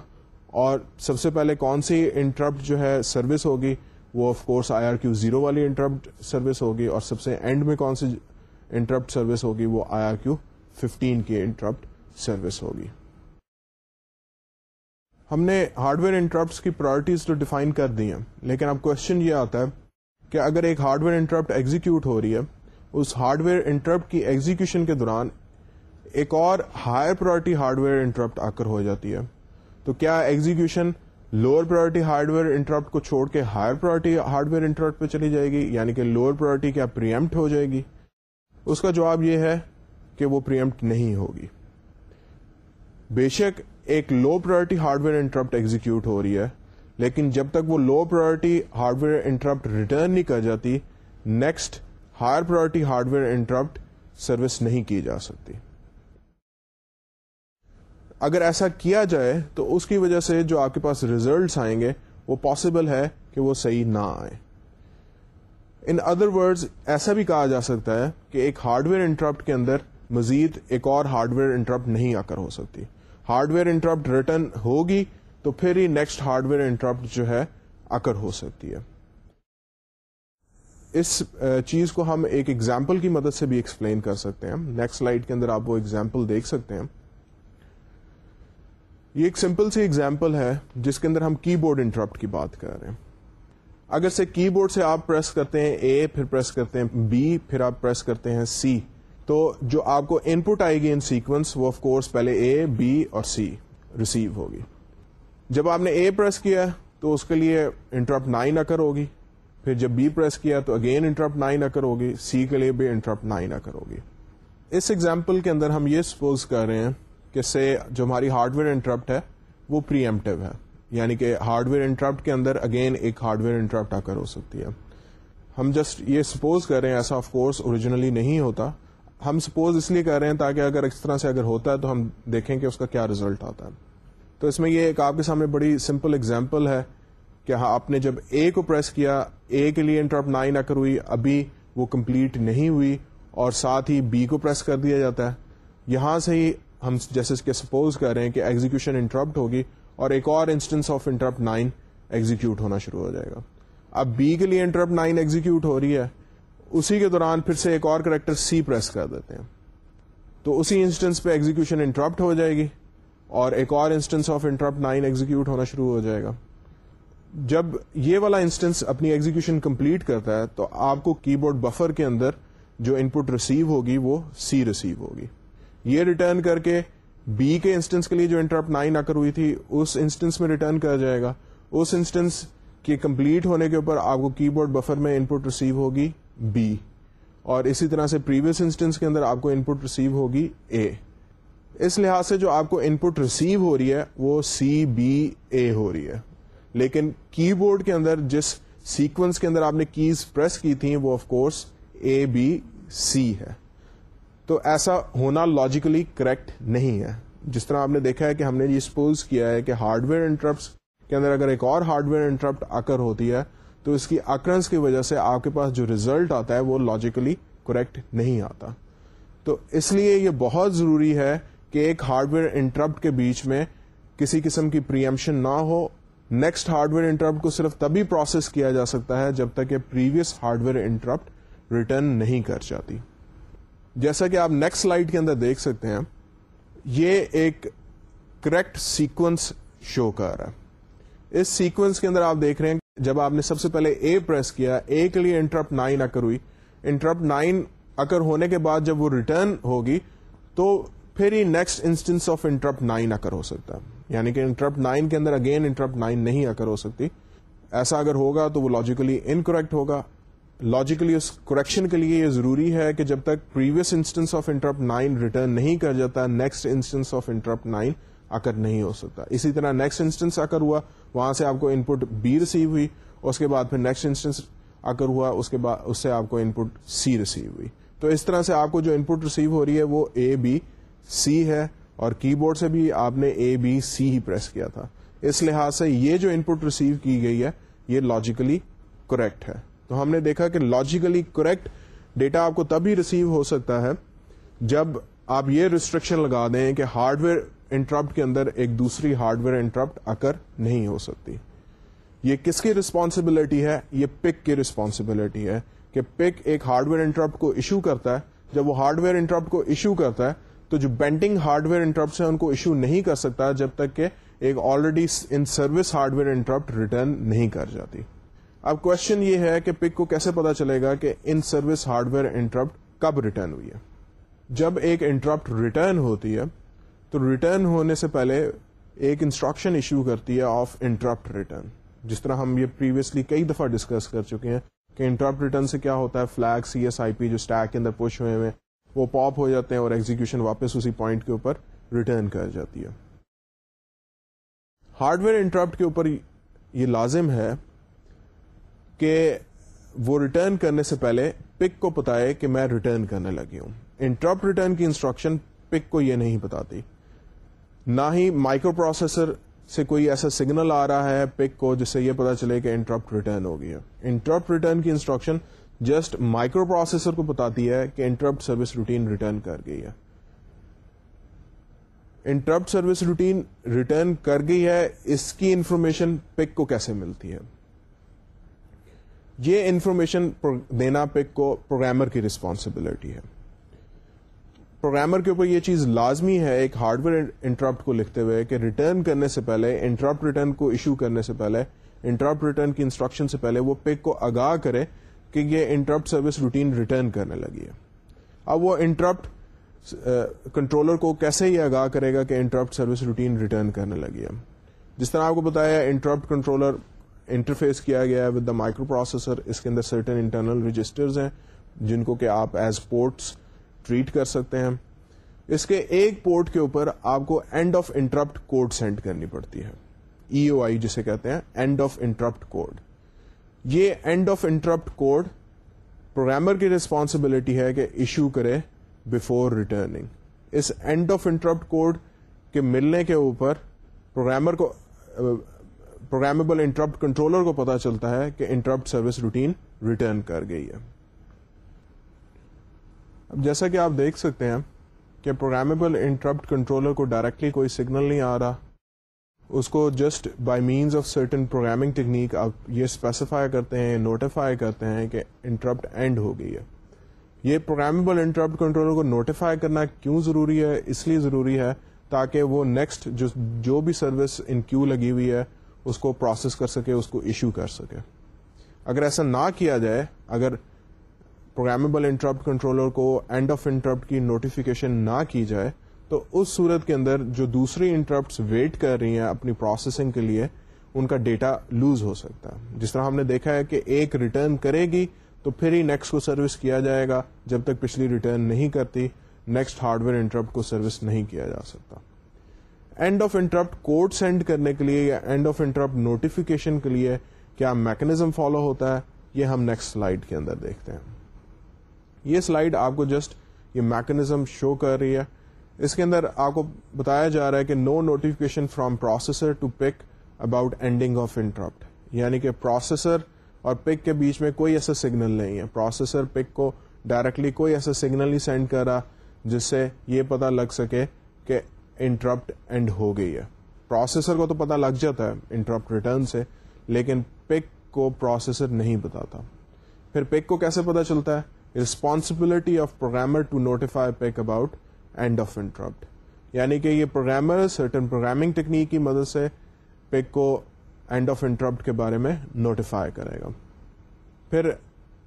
اور سب سے پہلے کون سی انٹرپٹ جو ہے سروس ہوگی، وہ of course I R Q zero والی انٹرپٹ سروس ہوگی۔ اور سب سے اینڈ میں کون سی انٹرپٹ سروس ہوگی، وہ آئی آر کیو ففٹین کی انٹرپٹ سروس ہوگی۔ ہم نے ہارڈ ویئر انٹرپٹ کی پرائرٹیز تو ڈیفائن کر دی ہیں، لیکن اب کوشچن یہ آتا ہے کہ اگر ایک ہارڈ ویئر انٹرپٹ ایگزیکیوٹ ہو رہی ہے، اس ہارڈ ویئر انٹرپٹ کی ایگزیکشن کے دوران ایک اور higher priority hardware interrupt آ کر ہو جاتی ہے۔ تو کیا execution lower priority hardware interrupt کو چھوڑ کے higher priority hardware interrupt پہ چلی جائے گی؟ یعنی کہ لوور پرائرٹی کیا پریمپٹ ہو جائے گی؟ اس کا جواب یہ ہے کہ وہ پریمپٹ نہیں ہوگی۔ بے شک ایک low priority hardware interrupt execute ہو رہی ہے، لیکن جب تک وہ low priority hardware interrupt return نہیں کر جاتی next higher priority hardware interrupt service نہیں کی جا سکتی۔ اگر ایسا کیا جائے تو اس کی وجہ سے جو آپ کے پاس ریزلٹس آئیں گے، وہ پاسبل ہے کہ وہ صحیح نہ آئے ان ادر ورڈز ایسا بھی کہا جا سکتا ہے کہ ایک ہارڈ ویئر انٹرپٹ کے اندر مزید ایک اور ہارڈ ویئر انٹرپٹ نہیں آ کر ہو سکتی۔ ہارڈ ویئر انٹرپٹ ریٹرن ہوگی تو پھر ہی نیکسٹ ہارڈ ویئر انٹرپٹ جو ہے آ کر ہو سکتی ہے۔ اس چیز کو ہم ایک ایگزامپل کی مدد سے بھی ایکسپلین کر سکتے ہیں۔ نیکسٹ سلائڈ کے اندر آپ وہ ایگزامپل دیکھ سکتے ہیں۔ یہ ایک سمپل سی ایگزامپل ہے جس کے اندر ہم کی بورڈ انٹرپٹ کی بات کر رہے ہیں۔ اگر سے کی بورڈ سے آپ پریس کرتے ہیں اے پھر پریس کرتے ہیں بی پھر آپ پریس کرتے ہیں سی تو جو آپ کو ان پٹ آئے گی ان سیکوینس وہ آف کورس پہلے اے بی اور سی ریسیو ہوگی۔ جب آپ نے اے پریس کیا تو اس کے لیے انٹرپٹ نائن اکر ہوگی۔ پھر جب بی پریس کیا تو اگین انٹرپٹ نائن اکر ہوگی۔ سی کے لیے بھی انٹرپٹ نائن اکر ہوگی۔ اس ایگزامپل کے اندر ہم یہ سپوز کر رہے ہیں کہ سے جو ہماری ہارڈ ویئر انٹرپٹ ہے وہ پری ایمٹو ہے۔ یعنی کہ ہارڈ ویئر انٹرپٹ کے اندر اگین ایک ہارڈ ویئر انٹرپٹ آ کر ہو سکتی ہے۔ ہم جسٹ یہ سپوز کر رہے ہیں، ایسا آف کورس اوریجنلی نہیں ہوتا۔ ہم سپوز اس لیے کر رہے ہیں تاکہ اگر اس طرح سے اگر ہوتا ہے تو ہم دیکھیں کہ اس کا کیا ریزلٹ آتا ہے۔ تو اس میں یہ ایک آپ کے سامنے بڑی سمپل اگزامپل ہے کہ ہاں، آپ نے جب اے کو پریس کیا اے کے لیے انٹرپٹ نائن آ کر ہوئی، ابھی وہ کمپلیٹ نہیں ہوئی اور ساتھ ہی بی کو پریس کر دیا جاتا ہے۔ یہاں سے ہی ہم جیسے کہ سپوز کر رہے ہیں کہ ایگزیکشن انٹرپٹ ہوگی اور ایک اور instance of interrupt nine execute ہونا شروع ہو جائے گا۔ اب بی کے لیے انٹرپٹ نائن ایگزیکیوٹ ہو رہی ہے۔ اسی کے دوران پھر سے ایک اور کریکٹر سی پریس کر دیتے ہیں۔ تو اسی انسٹنس پہ ایگزیکشن انٹرپٹ ہو جائے گی اور ایک اور instance of interrupt nine execute ہونا شروع ہو جائے گا۔ جب یہ والا انسٹنس اپنی ایگزیکشن کمپلیٹ کرتا ہے تو آپ کو کی بورڈ بفر کے اندر جو ان پٹ ریسیو ہوگی وہ سی ریسیو ہوگی۔ یہ ریٹرن کر کے بی کے انسٹنس کے لیے جو انٹرپٹ نائن آ کر ہوئی تھی، اس انسٹنس میں ریٹرن کر جائے گا۔ اس انسٹنس کے کمپلیٹ ہونے کے اوپر آپ کو کی بورڈ بفر میں ان پٹ ریسیو ہوگی۔ بی اور اسی طرح سے پریویس انسٹنس کے اندر آپ کو ان پٹ ریسیو ہوگی اے اس لحاظ سے جو آپ کو ان پٹ ریسیو ہو رہی ہے وہ سی بی اے ہو رہی ہے. لیکن کی بورڈ کے اندر جس سیکوینس کے اندر آپ نے کیز پریس کی تھی وہ of course A B C ہے. تو ایسا ہونا لاجیکلی کریکٹ نہیں ہے. جس طرح آپ نے دیکھا ہے کہ ہم نے یہ سپوز کیا ہے کہ ہارڈ ویئر انٹرپٹ کے اندر اگر ایک اور ہارڈ ویئر انٹرپٹ اکر ہوتی ہے تو اس کی اکرنس کی وجہ سے آپ کے پاس جو ریزلٹ آتا ہے وہ لاجیکلی کریکٹ نہیں آتا۔ تو اس لیے یہ بہت ضروری ہے کہ ایک ہارڈ ویئر انٹرپٹ کے بیچ میں کسی قسم کی پریمشن نہ ہو۔ نیکسٹ ہارڈ ویئر انٹرپٹ کو صرف تبھی پروسیس کیا جا سکتا ہے جب تک کہ previous hardware interrupt return نہیں کر جاتی۔ جیسا کہ آپ نیکسٹ سلائڈ کے اندر دیکھ سکتے ہیں، یہ ایک کریکٹ سیکوینس شو کر رہا ہے۔ اس سیکوینس کے اندر آپ دیکھ رہے ہیں جب آپ نے سب سے پہلے اے پریس کیا اے کے لیے انٹرپٹ نائن اکر ہوئی انٹرپٹ نائن اکر ہونے کے بعد جب وہ ریٹرن ہوگی، تو پھر ہی next instance of interrupt nine اکر ہو سکتا۔ ہے یعنی کہ انٹرپٹ نائن کے اندر اگین انٹرپٹ نائن نہیں اکر ہو سکتی۔ ایسا اگر ہوگا تو وہ لاجیکلی انکریکٹ ہوگا۔ لاجیکلی اس کریکشن کے لیے یہ ضروری ہے کہ جب تک previous instance of interrupt nine return نہیں کر جاتا next instance of interrupt nine کر نہیں ہو سکتا۔ اسی طرح نیکسٹ انسٹنس آ کر ہوا، وہاں سے آپ کو ان پٹ بی ریسیو ہوئی، اس کے بعد پھر نیکسٹ انسٹنس آ کر ہوا، اس کے بعد، اس سے آپ کو ان پٹ سی ریسیو ہوئی۔ تو اس طرح سے آپ کو جو ان پٹ ریسیو ہو رہی ہے، وہ اے بی سی ہے۔ اور کی بورڈ سے بھی آپ نے اے بی سی ہی پریس کیا تھا۔ اس لحاظ سے یہ جو ان پٹ ریسیو کی گئی ہے، یہ لاجیکلی کریکٹ ہے۔ تو ہم نے دیکھا کہ لاجیکلی کریکٹ ڈیٹا آپ کو تبھی ریسیو ہو سکتا ہے جب آپ یہ ریسٹرکشن لگا دیں کہ ہارڈ ویئر انٹرپٹ کے اندر ایک دوسری ہارڈ ویئر انٹرپٹ اکر نہیں ہو سکتی۔ یہ کس کی ریسپانسبلٹی ہے؟ یہ پک کی ریسپانسبلٹی ہے کہ پک ایک ہارڈ ویئر انٹرپٹ کو ایشو کرتا ہے۔ جب وہ ہارڈ ویئر انٹرپٹ کو ایشو کرتا ہے، تو جو بینٹنگ ہارڈ ویئر انٹرپٹ ہیں، ان کو ایشو نہیں کر سکتا جب تک کہ ایک already in service hardware interrupt return نہیں کر جاتی۔ اب کوشچن یہ ہے کہ پک کو کیسے پتا چلے گا کہ in service hardware interrupt کب ریٹرن ہوئی ہے۔ جب ایک انٹرپٹ ریٹرن ہوتی ہے تو ریٹرن ہونے سے پہلے ایک انسٹرکشن ایشو کرتی ہے آف انٹرپٹ ریٹرن جس طرح ہم یہ پریویسلی کئی دفعہ ڈسکس کر چکے ہیں کہ انٹرپٹ ریٹرن سے کیا ہوتا ہے فلیگ سی ایس آئی پی جو اسٹیک کے اندر پوش ہوئے ہوئے وہ پاپ ہو جاتے ہیں اور ایگزیکشن واپس اسی پوائنٹ کے اوپر ریٹرن کر جاتی ہے۔ ہارڈ ویئر انٹرپٹ کے اوپر یہ لازم ہے کہ وہ ریٹرن کرنے سے پہلے پک کو پتا ہے کہ میں ریٹرن کرنے لگی ہوں۔ انٹرپٹ ریٹرن کی انسٹرکشن پک کو یہ نہیں بتاتی۔ نہ ہی مائکرو پروسیسر سے کوئی ایسا سگنل آ رہا ہے پک کو جس سے یہ پتا چلے کہ انٹرپٹ ریٹرن ہو گیا۔ انٹرپٹ ریٹرن کی انسٹرکشن جسٹ مائکرو پروسیسر کو بتاتی ہے کہ انٹرپٹ سروس روٹین ریٹرن کر گئی ہے۔ انٹرپٹ سروس روٹین ریٹرن کر گئی ہے، اس کی انفارمیشن پک کو کیسے ملتی ہے؟ یہ انفارمیشن دینا پک کو پروگرامر کی ریسپانسبلٹی ہے۔ پروگرامر کے اوپر یہ چیز لازمی ہے ایک ہارڈ ویئر انٹرپٹ کو لکھتے ہوئے کہ ریٹرن کرنے سے پہلے انٹرپٹ ریٹرن کو ایشو کرنے سے پہلے انٹرپٹ ریٹرن کی انسٹرکشن سے پہلے وہ پک کو آگاہ کرے کہ یہ انٹرپٹ سروس روٹین ریٹرن کرنے لگی ہے۔ اب وہ انٹرپٹ کنٹرولر کو کیسے ہی آگاہ کرے گا کہ انٹرپٹ سروس روٹین ریٹرن کرنے لگی ہے؟ جس طرح آپ کو بتایا انٹرپٹ کنٹرولر انٹرفیس کیا گیا ہے ود دا مائکرو پروسیسر اس کے اندر سرٹن انٹرنل رجسٹرز ہیں جن کو کہ آپ ایز پورٹس ٹریٹ کر سکتے ہیں اس کے ایک پورٹ کے اوپر آپ کو end of interrupt code send کرنی پڑتی ہے۔ ای او آئی جسے کہتے ہیں اینڈ آف انٹرپٹ کوڈ یہ end of interrupt code programmer کی ریسپانسبلٹی ہے کہ ایشو کرے بفور ریٹرننگ اس اینڈ آف انٹرپٹ کوڈ کے ملنے کے اوپر پروگرامر کو پروگرامیبل انٹرپٹ کنٹرولر کو پتا چلتا ہے کہ انٹرپٹ سروس روٹین ریٹرن کر گئی ہے۔ اب جیسا کہ آپ دیکھ سکتے ہیں کہ پروگرامیبل انٹرپٹ کنٹرولر کو ڈائریکٹلی کوئی سگنل نہیں آ رہا۔ اس کو just by means of certain programming technique آپ یہ اسپیسیفائی کرتے ہیں نوٹیفائی کرتے ہیں کہ انٹرپٹ اینڈ ہو گئی ہے۔ یہ پروگرامیبل انٹرپٹ کنٹرولر کو نوٹیفائی کرنا کیوں ضروری ہے؟ اس لیے ضروری ہے تاکہ وہ نیکسٹ جو جو بھی سروس ان کیو لگی ہوئی ہے، اس کو پروسیس کر سکے، اس کو ایشو کر سکے۔ اگر ایسا نہ کیا جائے، اگر پروگرامیبل انٹرپٹ کنٹرولر کو اینڈ آف انٹرپٹ کی نوٹیفیکیشن نہ کی جائے، تو اس صورت کے اندر جو دوسری انٹرپٹ ویٹ کر رہی ہیں اپنی پروسیسنگ کے لیے، ان کا ڈیٹا لوز ہو سکتا ہے۔ جس طرح ہم نے دیکھا ہے کہ ایک ریٹرن کرے گی، تو پھر ہی نیکسٹ کو سروس کیا جائے گا، جب تک پچھلی ریٹرن نہیں کرتی نیکسٹ ہارڈ ویئر انٹرپٹ کو سروس نہیں کیا جا سکتا۔ End of interrupt code send کرنے کے لیے یا اینڈ آف انٹرپٹ نوٹیفیکیشن کے لیے کیا میکنیزم فالو ہوتا ہے، یہ ہم نیکسٹ سلائڈ کے اندر دیکھتے ہیں۔ یہ سلائڈ آپ کو جسٹ یہ میکنیزم شو کر رہی ہے۔ اس کے اندر آپ کو بتایا جا رہا ہے کہ no notification from processor to PIC about ending of interrupt یعنی کہ پروسیسر اور پک کے بیچ میں کوئی ایسا سگنل نہیں ہے۔ پروسیسر پک کو ڈائریکٹلی کوئی ایسا سگنل نہیں سینڈ کر رہا جس سے یہ پتا لگ سکے کہ انٹرپٹ اینڈ ہو گئی ہے۔ پروسیسر کو تو پتا لگ جاتا ہے انٹرپٹ ریٹرن سے، لیکن پک کو پروسیسر نہیں بتاتا۔ پھر پک کو کیسے پتا چلتا ہے؟ Responsibility of programmer to notify PIC about end of interrupt یعنی کہ یہ پروگرامر سرٹن پروگرامنگ ٹیکنیک کی مدد سے پک کو اینڈ آف انٹرپٹ کے بارے میں نوٹیفائی کرے گا۔ پھر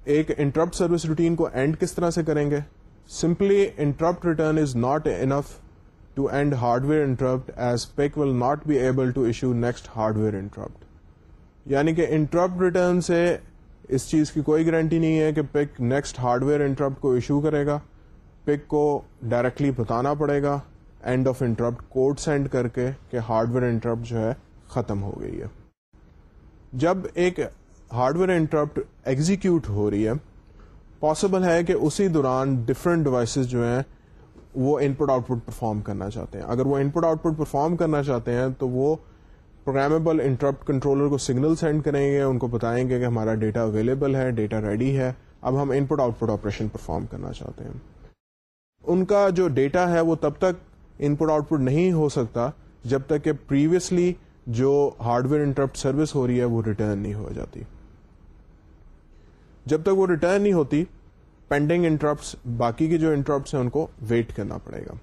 ایک انٹرپٹ سروس روٹین کو اینڈ کس طرح سے کریں گے؟ Simply interrupt return is not enough to end hardware interrupt as PIC will not be able to issue next hardware interrupt یعنی کہ انٹرپٹ ریٹرن سے اس چیز کی کوئی گارنٹی نہیں ہے کہ PIC next hardware interrupt کو ایشو کرے گا۔ پک کو ڈائریکٹلی بتانا پڑے گا۔ End of interrupt code send کر کے کہ ہارڈ ویئر انٹرپٹ جو ہے ختم ہو گئی ہے۔ جب ایک ہارڈ ویئر انٹرپٹ ایگزیکیوٹ ہو رہی ہے پاسبل ہے کہ اسی دوران ڈفرینٹ ڈیوائسز جو ہیں وہ ان پٹ آؤٹ پٹ پرفارم کرنا چاہتے ہیں۔ اگر وہ ان پٹ آؤٹ پٹ پرفارم کرنا چاہتے ہیں تو وہ پروگرامیبل انٹرپٹ کنٹرولر کو سگنل سینڈ کریں گے، ان کو بتائیں گے کہ ہمارا ڈیٹا اویلیبل ہے ڈیٹا ریڈی ہے۔ اب ہم input output operation perform کرنا چاہتے ہیں۔ ان کا جو ڈیٹا ہے وہ تب تک ان پٹ آؤٹ پٹ نہیں ہو سکتا جب تک کہ پریویسلی جو ہارڈ ویئر انٹرپٹ سروس ہو رہی ہے وہ ریٹرن نہیں ہو جاتی۔ جب تک وہ ریٹرن نہیں ہوتی پینڈنگ انٹرپٹس باقی کی جو انٹرپٹس ہیں ان کو ویٹ کرنا پڑے گا۔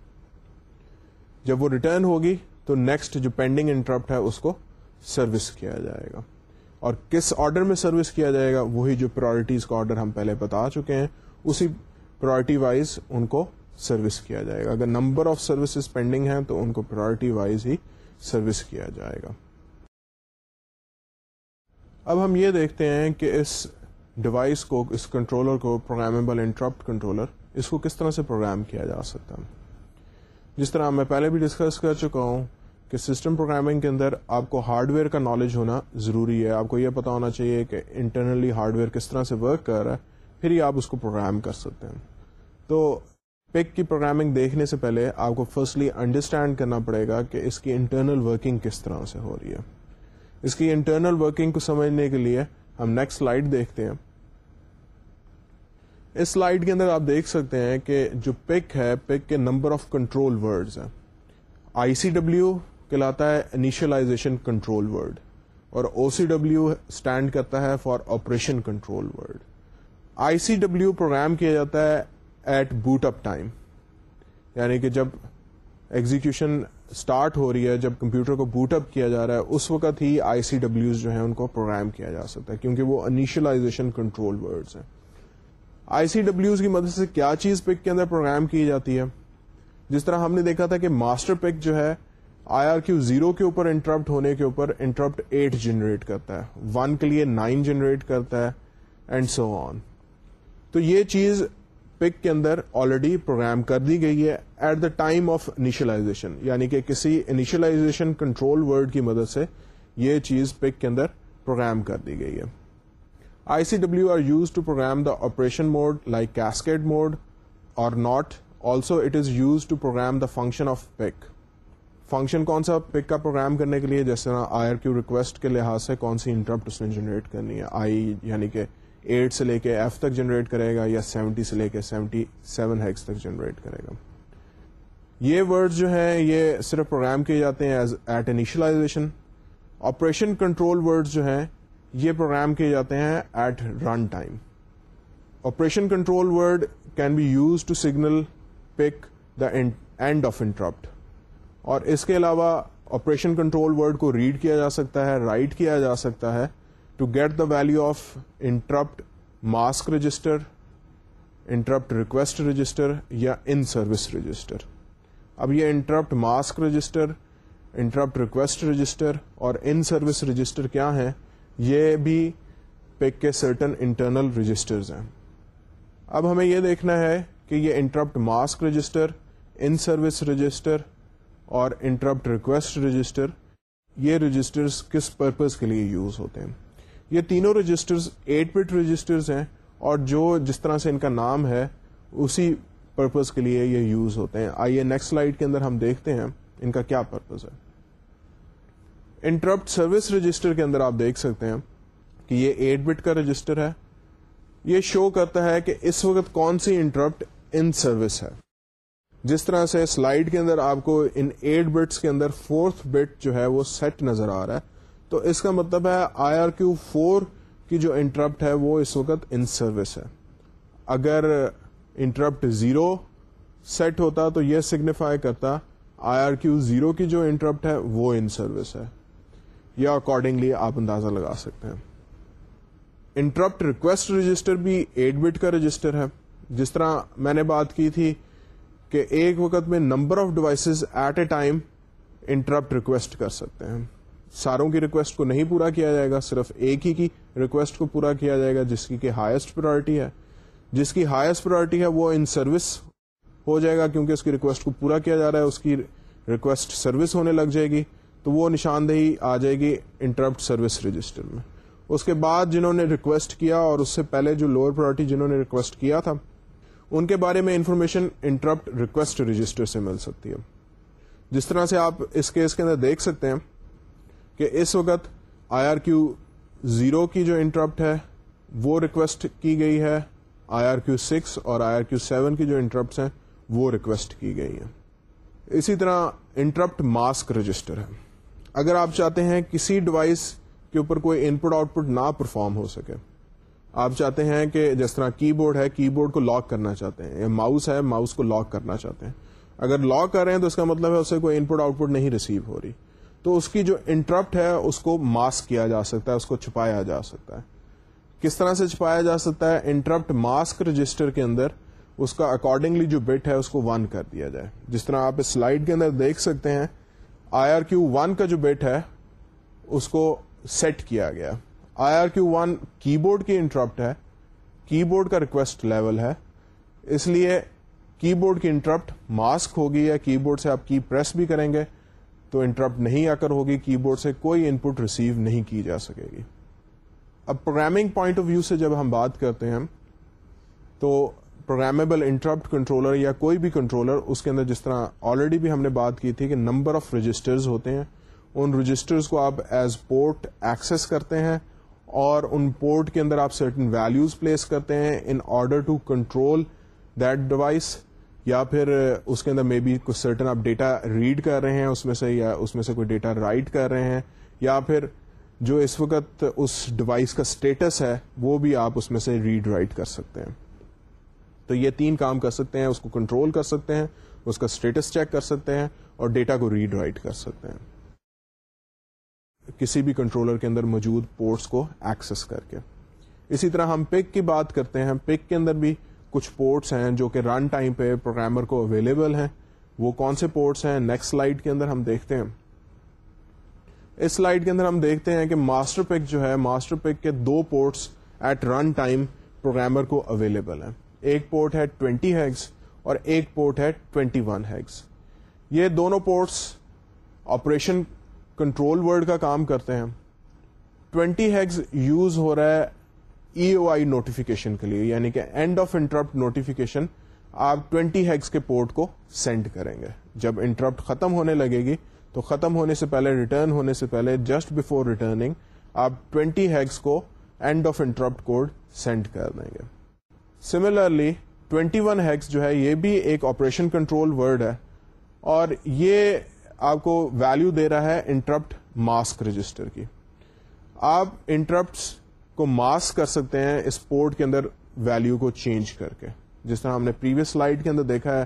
جب وہ ریٹرن ہوگی تو نیکسٹ جو پینڈنگ انٹرپٹ ہے اس کو سروس کیا جائے گا۔ اور کس آرڈر میں سروس کیا جائے گا، وہی جو پرائرٹیز کا آرڈر ہم پہلے بتا چکے ہیں، اسی پرائرٹی وائز ان کو سروس کیا جائے گا۔ اگر نمبر آف سروسز پینڈنگ ہیں تو ان کو پرائرٹی وائز ہی سروس کیا جائے گا۔ اب ہم یہ دیکھتے ہیں کہ اس ڈیوائس کو، اس کنٹرولر کو پروگرامیبل انٹرپٹ کنٹرولر اس کو کس طرح سے پروگرام کیا جا سکتا ہے۔ جس طرح میں پہلے بھی ڈسکس کر چکا ہوں کہ سسٹم پروگرامنگ کے اندر آپ کو ہارڈ ویئر کا نالج ہونا ضروری ہے۔ آپ کو یہ پتا ہونا چاہیے کہ انٹرنلی ہارڈ ویئر کس طرح سے ورک کر رہا ہے، پھر ہی آپ اس کو پروگرام کر سکتے ہیں۔ تو پک کی پروگرامنگ دیکھنے سے پہلے آپ کو فرسٹلی انڈرسٹینڈ کرنا پڑے گا کہ اس کی انٹرنل ورکنگ کس طرح سے ہو رہی ہے۔ اس کی انٹرنل ورکنگ کو سمجھنے کے لیے ہم نیکسٹ سلائڈ دیکھتے ہیں۔ اس سلائڈ کے اندر آپ دیکھ سکتے ہیں کہ جو پک ہے، پک کے نمبر آف کنٹرول ورڈز ہیں۔ آئی سی ڈبلو کہلاتا ہے انیشلائزیشن کنٹرول ورڈ اور او سی ڈبلو اسٹینڈ کرتا ہے for operation control word. I C W program کیا جاتا ہے ایٹ بوٹ اپ ٹائم۔ یعنی کہ جب ایگزیکشن اسٹارٹ ہو رہی ہے، جب کمپیوٹر کو بوٹ اپ کیا جا رہا ہے، اس وقت ہی آئی سی ڈبلوز جو ہیں، ان کو پروگرام کیا جا سکتا ہے، کیونکہ وہ انیشلائزیشن کنٹرول ورڈز ہیں۔ آئی سی ڈبلوز کی مدد سے کیا چیز پک کے اندر پروگرام کی جاتی ہے؟ جس طرح ہم نے دیکھا تھا کہ ماسٹر پک جو ہے، آئی آر کیو زیرو کے اوپر انٹرپٹ ہونے کے اوپر انٹرپٹ ایٹ جنریٹ کرتا ہے، ون کے لیے نائن جنریٹ کرتا ہے، اینڈ سو آن۔ تو یہ چیز پک کے اندر آلریڈی پروگرام کر دی گئی ہے at the time of initialization یعنی کہ کسی انیشلائزیشن کنٹرول ورڈ کی مدد سے یہ چیز پک کے اندر پروگرام کر دی گئی ہے۔ I C W are use to program the operation mode like cascade mode اور not also it is use to program the function of PIC function کون سا پک کا پروگرام کرنے کے لیے جیسے نا آئی آر کیو ریکویسٹ کے لحاظ سے کون سی انٹرپٹ اس نے جنریٹ کرنی ہے آئی یعنی کہ ایٹ سے لے کے ایف تک جنریٹ کرے گا یا سیونٹی سے لے کے سیونٹی سیون ہیکس تک جنریٹ کرے گا یہ ورڈ جو ہیں یہ صرف پروگرام کیے جاتے ہیں as at initialization operation control word جو ہیں یہ پروگرام کیے جاتے ہیں at run time. Operation control word can be use to signal PIC the end of interrupt. اور اس کے علاوہ آپریشن کنٹرول ورڈ کو ریڈ کیا جا سکتا ہے، رائٹ کیا جا سکتا ہے to get the value of interrupt mask register, interrupt request register یا ان سروس رجسٹر۔ اب یہ interrupt mask register, interrupt request register اور ان سروس رجسٹر کیا ہیں؟ یہ بھی پک کے سرٹن انٹرنل رجسٹرز ہیں۔ اب ہمیں یہ دیکھنا ہے کہ یہ interrupt mask register in service register اور انٹرپٹ ریکویسٹ رجسٹر یہ رجسٹرز کس پرپز کے لیے یوز ہوتے ہیں۔ یہ تینوں رجسٹرز ایٹ بٹ رجسٹرز ہیں اور جو جس طرح سے ان کا نام ہے، اسی پرپز کے لیے یہ یوز ہوتے ہیں۔ آئیے نیکسٹ سلائڈ کے اندر ہم دیکھتے ہیں ان کا کیا پرپز ہے۔ انٹرپٹ سروس رجسٹر کے اندر آپ دیکھ سکتے ہیں کہ یہ ایٹ بٹ کا رجسٹر ہے۔ یہ شو کرتا ہے کہ اس وقت کون سی انٹرپٹ ان سروس ہے۔ جس طرح سے سلائڈ کے اندر آپ کو ان ایٹ بٹس کے اندر فورتھ بٹ جو ہے وہ سیٹ نظر آ رہا ہے۔ تو اس کا مطلب ہے آئی آر کیو فور کی جو انٹرپٹ ہے وہ اس وقت ان سروس ہے۔ اگر انٹرپٹ زیرو سیٹ ہوتا تو یہ سگنیفائی کرتا آئی آر کیو زیرو کی جو انٹرپٹ ہے وہ ان سروس ہے۔ یا اکارڈنگلی آپ اندازہ لگا سکتے ہیں۔ انٹرپٹ ریکویسٹ رجسٹر بھی ایٹ بٹ کا رجسٹر ہے۔ جس طرح میں نے بات کی تھی کہ ایک وقت میں number of devices at a time interrupt request کر سکتے ہیں۔ ساروں کی ریکویسٹ کو نہیں پورا کیا جائے گا، صرف ایک ہی کی ریکویسٹ کو پورا کیا جائے گا، جس کی کہ ہائیسٹ پرائرٹی ہے۔ جس کی ہائیسٹ پرائرٹی ہے وہ ان سروس ہو جائے گا کیونکہ اس کی ریکویسٹ کو پورا کیا جا رہا ہے، اس کی ریکویسٹ سروس ہونے لگ جائے گی۔ تو وہ نشاندہی آ جائے گی انٹرپٹ سروس رجسٹر میں۔ اس کے بعد جنہوں نے ریکویسٹ کیا اور اس سے پہلے جو لوور پرائرٹی جنہوں نے ریکویسٹ کیا تھا، ان کے بارے میں انفارمیشن انٹرپٹ ریکویسٹ رجسٹر سے مل سکتی ہے۔ جس طرح سے آپ اس کیس کے اندر دیکھ سکتے ہیں کہ اس وقت آئی آر کیو زیرو کی جو انٹرپٹ ہے، وہ ریکویسٹ کی گئی ہے۔ آئی آر کیو سکس اور آئی آر کیو سیون کی جو انٹرپٹ ہیں، وہ ریکویسٹ کی گئی ہیں۔ اسی طرح انٹرپٹ ماسک رجسٹر ہے۔ اگر آپ چاہتے ہیں کسی ڈیوائس کے اوپر کوئی ان پٹ آؤٹ پٹ نہ پرفارم ہو سکے، آپ چاہتے ہیں کہ جس طرح کی بورڈ ہے کی بورڈ کو لاک کرنا چاہتے ہیں، یا ماؤس ہے ماؤس کو لاک کرنا چاہتے ہیں۔ اگر لاک کر رہے ہیں تو اس کا مطلب ہے اسے کوئی ان پٹ آؤٹ پٹ نہیں ریسیو ہو رہی۔ تو اس کی جو انٹرپٹ ہے، اس کو ماسک کیا جا سکتا ہے، اس کو چھپایا جا سکتا ہے۔ کس طرح سے چھپایا جا سکتا ہے؟ انٹرپٹ ماسک رجسٹر کے اندر اس کا اکارڈنگلی جو بٹ ہے، اس کو ون کر دیا جائے۔ جس طرح آپ اس سلائڈ کے اندر دیکھ سکتے ہیں آئی آر کیو ون کا جو بٹ ہے، اس کو سیٹ کیا گیا۔ I R Q one keyboard کی انٹرپٹ ہے۔ کی بورڈ کا ریکویسٹ لیول ہے۔ اس لیے کی بورڈ کی انٹرپٹ ماسک ہوگی یا کی بورڈ سے آپ کی پریس بھی کریں گے، تو انٹرپٹ نہیں آ کر ہوگی کی بورڈ سے کوئی ان پٹ ریسیو نہیں کی جا سکے گی۔ اب پروگرامنگ پوائنٹ آف ویو سے جب ہم بات کرتے ہیں تو پروگرامیبل انٹرپٹ کنٹرولر یا کوئی بھی کنٹرولر اس کے اندر جس طرح آلریڈی بھی ہم نے بات کی تھی کہ نمبر آف رجسٹرز ہوتے ہیں، ان رجسٹرز کو آپ ایز پورٹ ایکسس کرتے ہیں اور ان پورٹ کے اندر آپ سرٹن ویلوز پلیس کرتے ہیں in order to control that device یا پھر اس کے اندر مے بی کچھ سرٹن آپ ڈیٹا ریڈ کر رہے ہیں اس میں سے یا اس میں سے کوئی ڈیٹا رائٹ کر رہے ہیں یا پھر جو اس وقت اس ڈیوائس کا اسٹیٹس ہے، وہ بھی آپ اس میں سے ریڈ رائٹ کر سکتے ہیں۔ تو یہ تین کام کر سکتے ہیں، اس کو کنٹرول کر سکتے ہیں، اس کا اسٹیٹس چیک کر سکتے ہیں اور ڈیٹا کو ریڈ رائٹ کر سکتے ہیں۔ کسی بھی کنٹرولر کے اندر موجود پورٹس کو ایکسس کر کے۔ اسی طرح ہم پک کی بات کرتے ہیں پک کے اندر بھی کچھ پورٹس ہیں جو کہ رن ٹائم پہ پروگرامر کو اویلیبل ہیں۔ وہ کون سے پورٹس ہیں؟ نیکسٹ سلائڈ کے اندر ہم دیکھتے ہیں۔ اس سلائڈ کے اندر ہم دیکھتے ہیں کہ ماسٹر پک جو ہے ماسٹر پک کے دو ports at run time programmer کو اویلیبل ہیں۔ ایک پورٹ ہے 20 ہیگس اور ایک پورٹ ہے 21 ون ہیگس یہ دونوں پورٹس آپریشن کنٹرول ورڈ کا کام کرتے ہیں۔ 20 ہیگز یوز ہو رہا ہے ای او آئی نوٹیفیکیشن کے لیے یعنی کہ اینڈ آف انٹرپٹ نوٹیفیکیشن آپ 20 ہیگز کے پورٹ کو سینڈ کریں گے۔ جب انٹرپٹ ختم ہونے لگے گی، تو ختم ہونے سے پہلے ریٹرن ہونے سے پہلے جسٹ بفور ریٹرننگ آپ 20 ہیگز کو end of interrupt code send کر دیں گے۔ سملرلی 21 ون ہیگس جو ہے، یہ بھی ایک آپریشن کنٹرول ورڈ ہے اور یہ آپ کو ویلو دے رہا ہے انٹرپٹ ماسک رجسٹر کی۔ آپ انٹرپٹس کو ماسک کر سکتے ہیں اس پورٹ کے اندر ویلو کو چینج کر کے۔ جس طرح ہم نے پریویس سلائڈ کے اندر دیکھا ہے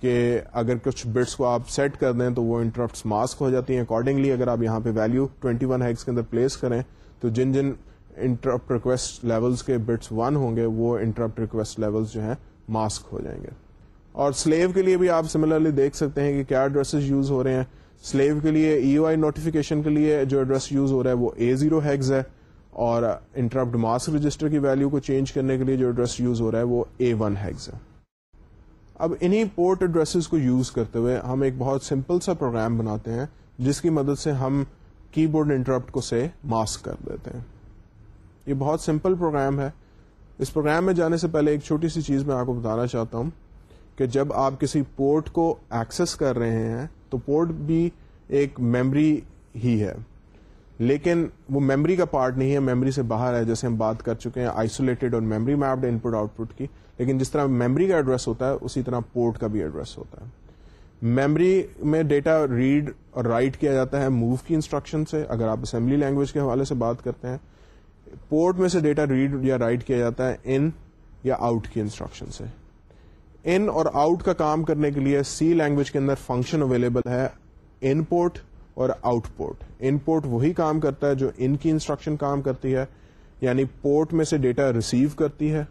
کہ اگر کچھ بٹس کو آپ سیٹ کر دیں تو وہ انٹرپٹس ماسک ہو جاتی ہیں۔ اکارڈنگلی اگر آپ یہاں پہ ویلو 21 ون ہیگس کے اندر پلیس کریں تو جن جن انٹرپٹ ریکویسٹ لیولس کے بٹس ون ہوں گے، وہ انٹرپٹ ریکویسٹ لیولس جو ہیں ماسک ہو جائیں گے۔ اور سلیو کے لیے بھی آپ سملرلی دیکھ سکتے ہیں کہ کیا ایڈریسز یوز ہو رہے ہیں۔ سلیو کے لیے ای او آئی نوٹیفیکیشن کے لیے جو ایڈریس یوز ہو رہا ہے وہ اے زیرو ہیگز ہے۔ اور انٹرپٹ ماسک رجسٹر کی ویلو کو چینج کرنے کے لیے جو ایڈریس یوز ہو رہا ہے وہ اے ون ہیگز ہے۔ اب انہی پورٹ ایڈریسز کو یوز کرتے ہوئے ہم ایک بہت سمپل سا پروگرام بناتے ہیں، جس کی مدد سے ہم کی بورڈ انٹرپٹ کو سے ماسک کر دیتے ہیں۔ یہ بہت سمپل پروگرام ہے۔ اس پروگرام میں جانے سے پہلے ایک چھوٹی سی چیز میں آپ کو بتانا چاہتا ہوں کہ جب آپ کسی پورٹ کو ایکسس کر رہے ہیں تو پورٹ بھی ایک میمری ہی ہے۔ لیکن وہ میمری کا پارٹ نہیں ہے میمری سے باہر ہے۔ جیسے ہم بات کر چکے ہیں آئسولیٹڈ اور memory mapped input output کی، لیکن جس طرح میمری کا ایڈریس ہوتا ہے، اسی طرح پورٹ کا بھی ایڈریس ہوتا ہے۔ میمری میں ڈیٹا ریڈ اور رائٹ کیا جاتا ہے موو کی انسٹرکشن سے۔ اگر آپ اسمبلی لینگویج کے حوالے سے بات کرتے ہیں پورٹ میں سے ڈیٹا ریڈ یا رائٹ کیا جاتا ہے ان یا آؤٹ کی انسٹرکشن سے۔ ان اور آؤٹ کا کام کرنے کے لیے سی لینگویج کے اندر فنکشن اویلیبل ہے ان پورٹ اور آؤٹ پورٹ۔ ان پورٹ وہی کام کرتا ہے جو ان کی انسٹرکشن کام کرتی ہے یعنی پورٹ میں سے ڈیٹا ریسیو کرتی ہے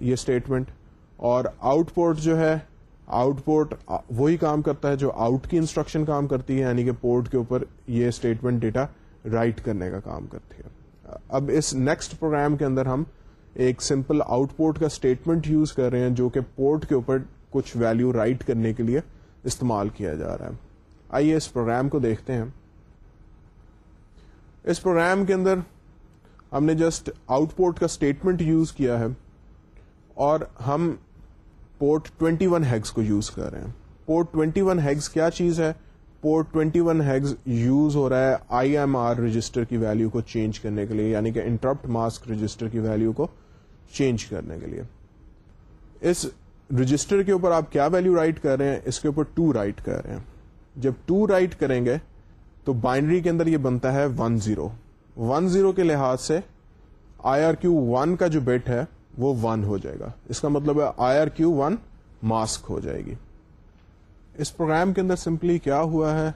یہ اسٹیٹمنٹ اور آؤٹ پورٹ جو ہے، آؤٹ پورٹ وہی کام کرتا ہے جو آؤٹ کی انسٹرکشن کام کرتی ہے یعنی کہ پورٹ کے اوپر یہ اسٹیٹمنٹ ڈیٹا رائٹ کرنے کا کام کرتی ہے۔ اب اس نیکسٹ پروگرام کے اندر ہم ایک سمپل آؤٹ پورٹ کا اسٹیٹمنٹ یوز کر رہے ہیں جو کہ پورٹ کے اوپر کچھ ویلو رائٹ کرنے کے لیے استعمال کیا جا رہا ہے۔ آئیے اس پروگرام کو دیکھتے ہیں۔ اس پروگرام کے اندر ہم نے جسٹ آؤٹ پورٹ کا اسٹیٹمنٹ یوز کیا ہے اور ہم پورٹ 21 ون ہیگس کو یوز کر رہے ہیں۔ پورٹ 21 ون ہیگس کیا چیز ہے؟ پورٹ 21 ون ہیگز یوز ہو رہا ہے آئی ایم آر رجسٹر کی ویلو کو چینج کرنے کے لیے یعنی کہ انٹرپٹ ماسک رجسٹر کی ویلو کو چینج کرنے کے لیے اس رجسٹر کے اوپر آپ کیا ویلو رائٹ کر رہے ہیں؟ اس کے اوپر ٹو رائٹ کر رہے ہیں. جب ٹو رائٹ کریں گے تو بائنڈری کے اندر یہ بنتا ہے ون زیرو ون زیرو کے لحاظ سے آئی آر کیو ون کا جو بیٹ ہے وہ ون ہو جائے گا. اس کا مطلب ہے I R Q one mask ہو جائے گی. اس پروگرام کے اندر سمپلی کیا ہوا ہے؟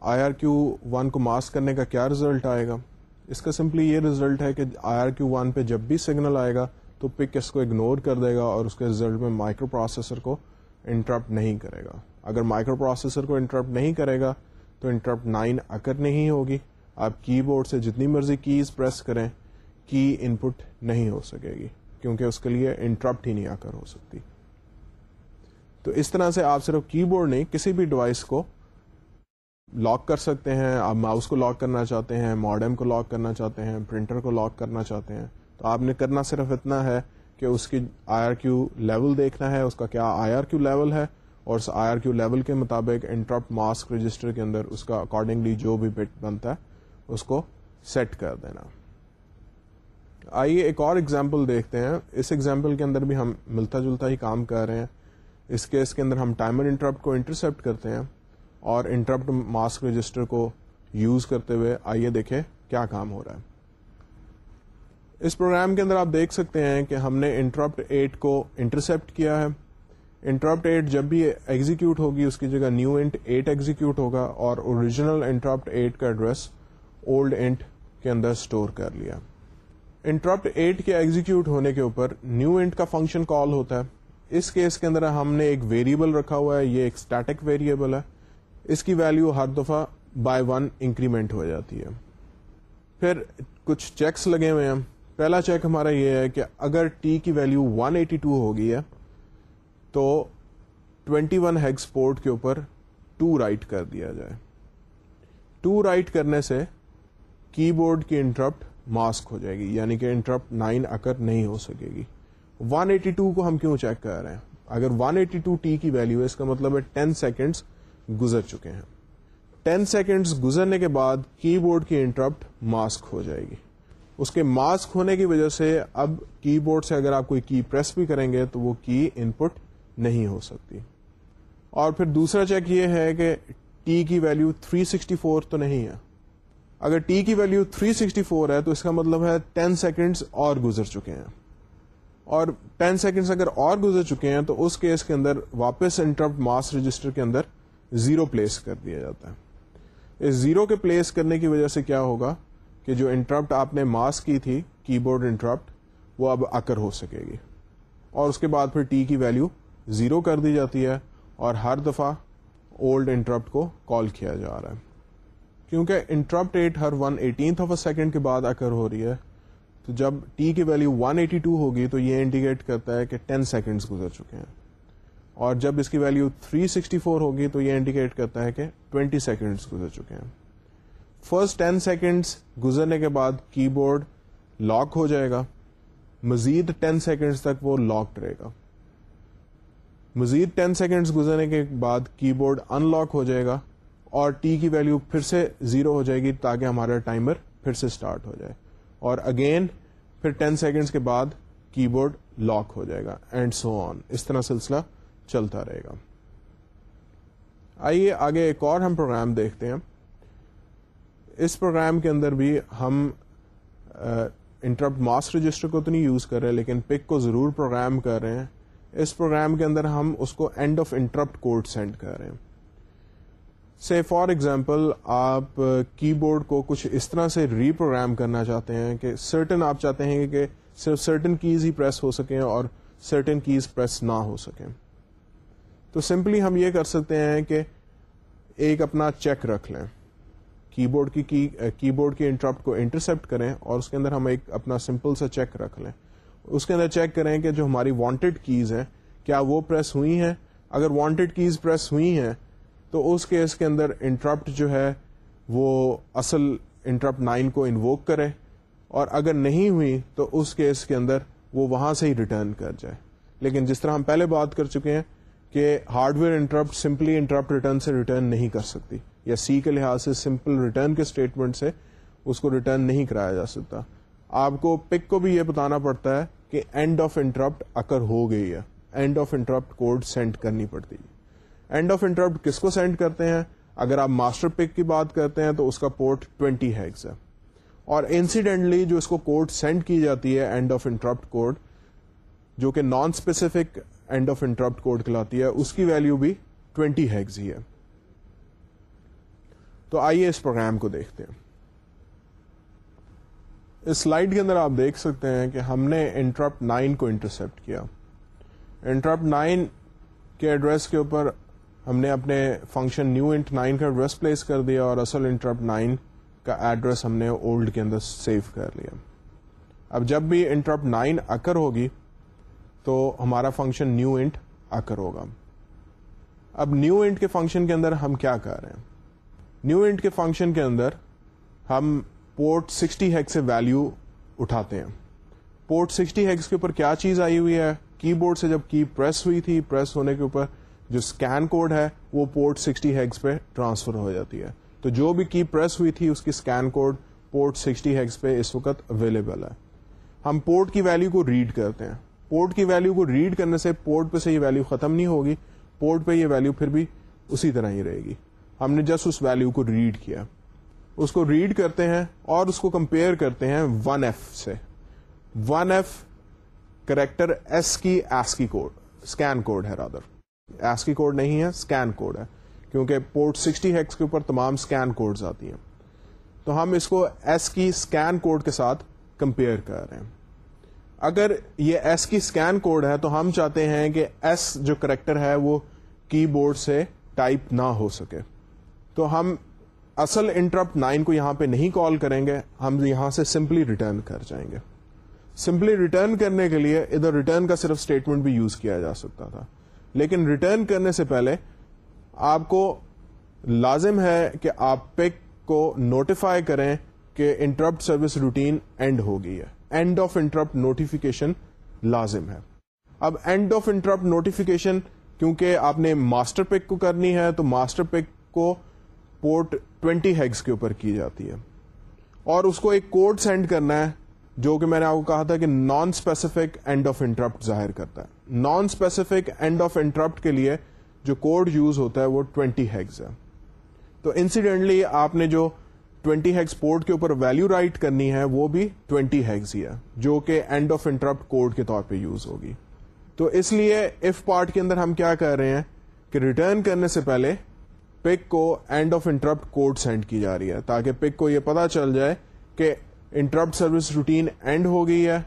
آئی آر کیو ون کو ماسک کرنے کا کیا ریزلٹ آئے گا؟ اس کا سمپلی یہ ریزلٹ ہے کہ آئی آر کیو ون پہ جب بھی سگنل آئے گا تو پک اس کو اگنور کر دے گا اور اس کے ریزلٹ میں مائکرو پروسیسر کو انٹرپٹ نہیں کرے گا۔ اگر مائکرو پروسیسر کو انٹرپٹ نہیں کرے گا تو انٹرپٹ نائن اکر نہیں ہوگی۔ آپ کی بورڈ سے جتنی مرضی کیز پریس کریں کی ان پٹ نہیں ہو سکے گی، کیونکہ اس کے لیے انٹرپٹ ہی نہیں آ کر ہو سکتی۔ تو اس طرح سے آپ صرف کی بورڈ نہیں، کسی بھی ڈیوائس کو لاک کر سکتے ہیں۔ آپ ماؤس کو لاک کرنا چاہتے ہیں ماڈم کو لاک کرنا چاہتے ہیں پرنٹر کو لاک کرنا چاہتے ہیں۔ تو آپ نے کرنا صرف اتنا ہے کہ اس کی آئی آر کیو لیول دیکھنا ہے، اس کا کیا آئی آر کیو لیول ہے۔ اور اس آئی آر کیو لیول کے مطابق انٹرپٹ ماسک رجسٹر کے اندر اس کا اکارڈنگلی جو بھی بٹ بنتا ہے، اس کو سیٹ کر دینا۔ آئیے ایک اور ایگزامپل دیکھتے ہیں۔ اس ایگزامپل کے اندر بھی ہم ملتا جلتا ہی کام کر رہے ہیں۔ اس کیس کے اندر ہم ٹائمر انٹرپٹ کو انٹرسپٹ کرتے ہیں اور انٹرپٹ ماسک رجسٹر کو یوز کرتے ہوئے آئیے دیکھیں کیا کام ہو رہا ہے۔ اس پروگرام کے اندر آپ دیکھ سکتے ہیں کہ ہم نے انٹرپٹ ایٹ کو انٹرسپٹ کیا ہے۔ انٹرپٹ ایٹ جب بھی ایگزیکیوٹ ہوگی، اس کی جگہ نیو انٹ ایٹ ایگزیکیوٹ ہوگا اور اوریجنل انٹرپٹ ایٹ کا ایڈریس اولڈ انٹ کے اندر اسٹور کر لیا۔ انٹرپٹ ایٹ کے ایگزیکیوٹ ہونے کے اوپر نیو انٹ کا فنکشن کال ہوتا ہے۔ اس کیس کے اندر ہم نے ایک ویریبل رکھا ہوا ہے، یہ ایک اسٹیٹک ویریبل ہے۔ اس کی ویلو ہر دفعہ بائی ون انکریمنٹ ہو جاتی ہے۔ پھر کچھ چیکس لگے ہوئے ہیں۔ پہلا چیک ہمارا یہ ہے کہ اگر ٹی کی ویلو 182 ہوگی ہے، تو 21 ون پورٹ کے اوپر 2 رائٹ کر دیا جائے۔ 2 رائٹ کرنے سے کی بورڈ کی انٹرپٹ ماسک ہو جائے گی یعنی کہ انٹرپٹ 9 اکر نہیں ہو سکے گی۔ 182 کو ہم کیوں چیک کر رہے ہیں؟ اگر 182 ٹی کی ویلو ہے، اس کا مطلب ہے 10 سیکنڈز گزر چکے ہیں۔ 10 سیکنڈز گزرنے کے بعد کی بورڈ کی انٹرپٹ ماسک ہو جائے گی۔ اس کے ماسک ہونے کی وجہ سے اب کی بورڈ سے اگر آپ کوئی کی پریس بھی کریں گے تو وہ کی ان پٹ نہیں ہو سکتی۔ اور پھر دوسرا چیک یہ ہے کہ ٹی کی ویلو 364 تو نہیں ہے۔ اگر ٹی کی ویلو 364 ہے تو اس کا مطلب ہے 10 سیکنڈز اور گزر چکے ہیں۔ اور ٹین سیکنڈس اگر اور گزر چکے ہیں تو اس کیس کے اندر واپس انٹرپٹ ماس رجسٹر کے اندر زیرو پلیس کر دیا جاتا ہے۔ اس زیرو کے پلیس کرنے کی وجہ سے کیا ہوگا کہ جو انٹرپٹ آپ نے ماس کی تھی کی بورڈ انٹرپٹ وہ اب اکر ہو سکے گی۔ اور اس کے بعد پھر ٹی کی ویلو زیرو کر دی جاتی ہے اور ہر دفعہ اولڈ انٹرپٹ کو کال کیا جا رہا ہے۔ کیونکہ interrupt eight Hare one eighteenth of a second کے بعد اکر ہو رہی ہے تو جب ٹی کی ویلو 182 ہوگی تو یہ انڈیکیٹ کرتا ہے کہ 10 سیکنڈز گزر چکے ہیں۔ اور جب اس کی ویلو 364 ہوگی تو یہ انڈیکیٹ کرتا ہے کہ 20 سیکنڈز گزر چکے ہیں۔ فرسٹ 10 سیکنڈز گزرنے کے بعد کی بورڈ لاک ہو جائے گا۔ مزید 10 سیکنڈز تک وہ لاکڈ رہے گا۔ مزید 10 سیکنڈز گزرنے کے بعد کی بورڈ ان لاک ہو جائے گا اور ٹی کی ویلو پھر سے زیرو ہو جائے گی تاکہ ہمارا ٹائمر پھر سے اسٹارٹ ہو جائے۔ اور اگین پھر ٹین سیکنڈز کے بعد کی بورڈ لاک ہو جائے گا اینڈ سو آن اس طرح سلسلہ چلتا رہے گا. آئیے آگے ایک اور ہم پروگرام دیکھتے ہیں. اس پروگرام کے اندر بھی ہم انٹرپٹ ماس رجسٹر کو تو نہیں یوز کر رہے لیکن پک کو ضرور پروگرام کر رہے ہیں. اس پروگرام کے اندر ہم اس کو end of interrupt code send کر رہے ہیں. سے فار ایگزامپل آپ کی بورڈ کو کچھ اس طرح سے ری پروگرام کرنا چاہتے ہیں کہ سرٹن آپ چاہتے ہیں کہ صرف سرٹن کیز ہی پریس ہو سکیں اور سرٹن کیز پریس نہ ہو سکیں۔ تو سمپلی ہم یہ کر سکتے ہیں کہ ایک اپنا چیک رکھ لیں۔ کی بورڈ کی کی بورڈ کی انٹرپٹ کو انٹرسپٹ کریں اور اس کے اندر ہم ایک اپنا سمپل سا چیک رکھ لیں۔ اس کے اندر چیک کریں کہ جو ہماری وانٹیڈ کیز ہیں، کیا وہ پریس ہوئی ہیں؟ اگر وانٹیڈ کیز پریس ہوئی ہیں تو اس کیس کے اندر انٹرپٹ جو ہے وہ اصل انٹرپٹ نائن کو انووک کرے اور اگر نہیں ہوئی تو اس کیس کے اندر وہ وہاں سے ہی ریٹرن کر جائے۔ لیکن جس طرح ہم پہلے بات کر چکے ہیں کہ hardware interrupt simply interrupt return سے ریٹرن نہیں کر سکتی یا سی کے لحاظ سے سمپل ریٹرن کے اسٹیٹمنٹ سے اس کو ریٹرن نہیں کرایا جا سکتا۔ آپ کو پک کو بھی یہ بتانا پڑتا ہے کہ اینڈ آف انٹرپٹ اکر ہو گئی ہے۔ End of interrupt code send کرنی پڑتی ہے۔ اینڈ آف انٹرپٹ کس کو سینڈ کرتے ہیں؟ اگر آپ ماسٹر پک کی بات کرتے ہیں تو اس کا پورٹ 20 ہیگز ہے۔ اور انسیڈنٹلی جو اس کو کوڈ سینڈ کی جاتی ہے اینڈ آف انٹرپٹ کوڈ جو کہ non specific end of interrupt code کلاتی ہے، اس کی ویلو بھی 20 ہیگز ہی ہے۔ تو آئیے اس پروگرام کو دیکھتے ہیں۔ اس سلائڈ کے اندر آپ دیکھ سکتے ہیں کہ ہم نے انٹرپٹ نائن کو انٹرسپٹ کیا۔ انٹرپٹ نائن کے ایڈریس کے اوپر ہم نے اپنے فنکشن نیو انٹ نائن کا ایڈریس پلیس کر دیا اور اصل انٹرپٹ نائن کا ایڈریس ہم نے اولڈ کے اندر سیو کر لیا۔ اب جب بھی انٹرپٹ نائن اکر ہوگی تو ہمارا فنکشن نیو انٹ اکر ہوگا۔ اب نیو انٹ کے فنکشن کے اندر ہم کیا کر رہے ہیں؟ نیو انٹ کے فنکشن کے اندر ہم پورٹ سکسٹی ہیکس سے ویلو اٹھاتے ہیں۔ پورٹ سکسٹی ہیکس کے اوپر کیا چیز آئی ہوئی ہے؟ کی بورڈ سے جب کی پریس ہوئی تھی پریس ہونے کے اوپر جو اسکین کوڈ ہے، وہ پورٹ سکسٹی ہیگس پہ ٹرانسفر ہو جاتی ہے۔ تو جو بھی کی پریس ہوئی تھی اس کی scan code port sixty hex پہ اس وقت اویلیبل ہے۔ ہم پورٹ کی ویلو کو ریڈ کرتے ہیں۔ پورٹ کی ویلو کو ریڈ کرنے سے پورٹ پہ سے یہ ویلو ختم نہیں ہوگی۔ پورٹ پہ یہ ویلو پھر بھی اسی طرح ہی رہے گی۔ ہم نے جسٹ اس ویلو کو ریڈ کیا۔ اس کو ریڈ کرتے ہیں اور اس کو کمپیئر کرتے ہیں ون ایف سے۔ One F character ASCII ASCII code scan code ہے رادر ایس کوڈ نہیں ہے اسکین کوڈ ہے. کیونکہ پورٹ سکسٹی ہیکس کے اوپر تمام اسکین کوڈز آتی ہیں. تو ہم اس کو ایس کی اسکین کوڈ کے ساتھ کمپیئر کر رہے ہیں. اگر یہ ایس کی اسکین کوڈ ہے تو ہم چاہتے ہیں کہ ایس جو کریکٹر ہے وہ کی بورڈ سے ٹائپ نہ ہو سکے. تو ہم اصل انٹرپٹ نائن کو یہاں پہ نہیں کال کریں گے، ہم یہاں سے سمپلی ریٹرن کر جائیں گے. سمپلی ریٹرن کرنے کے لیے ادھر ریٹرن کا صرف اسٹیٹمنٹ بھی یوز کیا جا سکتا تھا. لیکن ریٹرن کرنے سے پہلے آپ کو لازم ہے کہ آپ پک کو نوٹیفائی کریں کہ انٹرپٹ سروس روٹین اینڈ ہو گئی ہے۔ اینڈ آف انٹرپٹ نوٹیفیکیشن لازم ہے۔ اب اینڈ آف انٹرپٹ نوٹیفیکیشن کیونکہ آپ نے ماسٹر پک کو کرنی ہے تو ماسٹر پک کو پورٹ 20 ہیگس کے اوپر کی جاتی ہے۔ اور اس کو ایک کوڈ سینڈ کرنا ہے جو کہ میں نے آپ کو کہا تھا کہ non specific end of interrupt ظاہر کرتا ہے۔ Non specific end of interrupt کے لیے جو کوڈ یوز ہوتا ہے وہ 20 ہیگز ہے۔ تو انسیڈنٹلی آپ نے جو 20 ہیگز پورٹ کے اوپر ویلو رائٹ کرنی ہے وہ بھی 20 ہیگز ہی ہے، جو کہ اینڈ آف انٹرپٹ کوڈ کے طور پہ یوز ہوگی۔ تو اس لیے اف پارٹ کے اندر ہم کیا کر رہے ہیں کہ ریٹرن کرنے سے پہلے پک کو end of interrupt code send کی جا رہی ہے، تاکہ پک کو یہ پتا چل جائے کہ انٹرپٹ سروس روٹین اینڈ ہو گئی ہے۔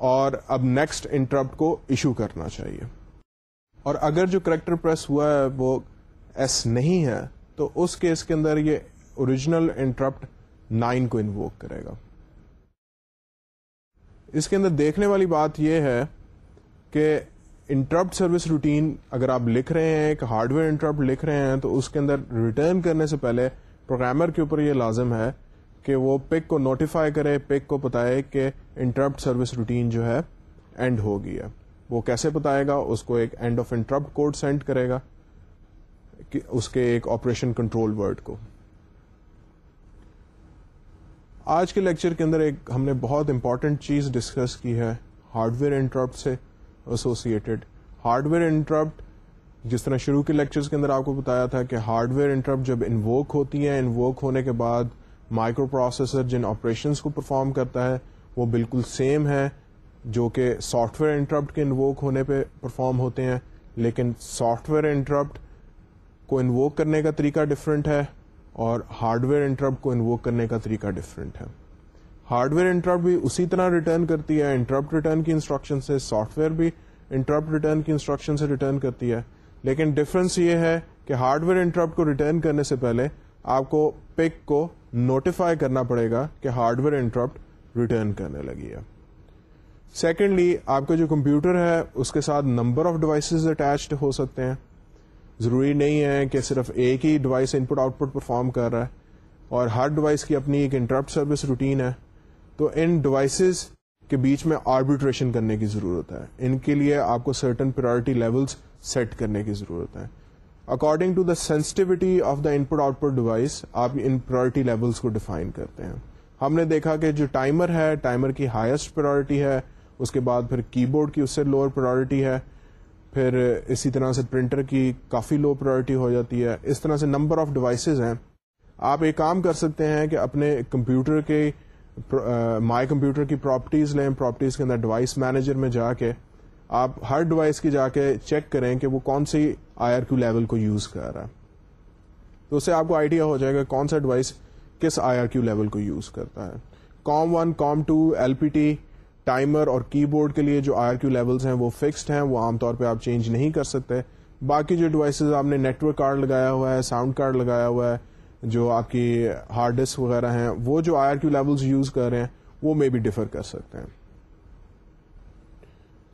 اور اب نیکسٹ انٹرپٹ کو ایشو کرنا چاہیے۔ اور اگر جو کریکٹر پریس ہوا ہے وہ ایس نہیں ہے، تو اس کیس کے اندر یہ اوریجنل انٹرپٹ نائن کو انووک کرے گا۔ اس کے اندر دیکھنے والی بات یہ ہے کہ انٹرپٹ سروس روٹین اگر آپ لکھ رہے ہیں، ایک ہارڈ ویئر انٹرپٹ لکھ رہے ہیں، تو اس کے اندر ریٹرن کرنے سے پہلے پروگرامر کے اوپر یہ لازم ہے کہ وہ پک کو نوٹیفائی کرے، پک کو بتائے کہ انٹرپٹ سروس روٹین جو ہے اینڈ ہو گیا وہ کیسے بتائے گا؟ اس کو ایک end of interrupt code send کرے گا اس کے ایک آپریشن کنٹرول ورڈ کو۔ آج کے لیکچر کے اندر ایک ہم نے بہت امپورٹنٹ چیز ڈسکس کی ہے ہارڈ ویئر انٹرپٹ سے ایسوسیٹڈ ہارڈ ویئر انٹرپٹ جس طرح شروع کے لیکچرز کے اندر آپ کو بتایا تھا کہ ہارڈ ویئر انٹرپٹ جب انووک ہوتی ہیں انووک ہونے کے بعد مائکرو پروسیسر جن آپریشنس کو پرفارم کرتا ہے، وہ بالکل سیم ہے جو کہ سافٹ ویئر انٹرپٹ کے انووک ہونے پہ پرفارم ہوتے ہیں۔ لیکن سافٹ ویئر انٹرپٹ کو انووک کرنے کا طریقہ ڈفرینٹ ہے اور ہارڈ ویئر انٹرپٹ کو انووک کرنے کا طریقہ ڈفرینٹ ہے۔ ہارڈ ویئر انٹرپٹ بھی اسی طرح ریٹرن کرتی ہے انٹرپٹ ریٹرن کی انسٹرکشن سے سافٹ ویئر بھی انٹرپٹ ریٹرن کی انسٹرکشن سے ریٹرن کرتی ہے۔ لیکن ڈفرنس یہ ہے کہ ہارڈ ویئر انٹرپٹ کو ریٹرن کرنے سے پہلے آپ کو پک کو نوٹیفائی کرنا پڑے گا کہ ہارڈ ویئر انٹرپٹ ریٹرن کرنے لگی ہے۔ سیکنڈلی آپ کا جو کمپیوٹر ہے، اس کے ساتھ نمبر آف ڈیوائسز اٹیچڈ ہو سکتے ہیں۔ ضروری نہیں ہے کہ صرف ایک ہی device input output perform کر رہا ہے اور ہر ڈیوائس کی اپنی ایک انٹرپٹ سروس روٹین ہے۔ تو ان ڈیوائسز کے بیچ میں آربیٹریشن کرنے کی ضرورت ہے۔ ان کے لیے آپ کو سرٹن پرائرٹی لیولس سیٹ کرنے کی ضرورت ہے۔ According to the sensitivity of the input output device آپ ان پرائرٹی لیولس کو ڈیفائن کرتے ہیں۔ ہم نے دیکھا کہ جو ٹائمر ہے ٹائمر کی ہائیسٹ پرائرٹی ہے، اس کے بعد پھر کی بورڈ کی اس سے لوور پرائرٹی ہے، پھر اسی طرح سے پرنٹر کی کافی لو پرائرٹی ہو جاتی ہے۔ اس طرح سے نمبر آف ڈیوائسز ہیں۔ آپ ایک کام کر سکتے ہیں کہ اپنے کمپیوٹر کے مائی کمپیوٹر کی پراپرٹیز لیں۔ پراپرٹیز کے اندر ڈیوائس مینیجر میں جا کے آپ ہر ڈیوائس کی جا کے چیک کریں کہ وہ کون سی آئی آر کیو لیول کو یوز کر رہا ہے۔ تو اس سے آپ کو آئیڈیا ہو جائے گا کون سا ڈیوائس کس آئی آر کیو لیول کو یوز کرتا ہے۔ COM one COM two L P T timer اور کی بورڈ کے لیے جو آئی آر کیو لیولس ہیں وہ فکسڈ ہیں، وہ عام طور پہ آپ چینج نہیں کر سکتے۔ باقی جو ڈیوائسز آپ نے نیٹورک کارڈ لگایا ہوا ہے ساؤنڈ کارڈ لگایا ہوا ہے، جو آپ کی ہارڈ ڈسک وغیرہ ہیں، وہ جو I R Q levels use کر رہے ہیں، وہ مے بھی ڈفر کر سکتے ہیں۔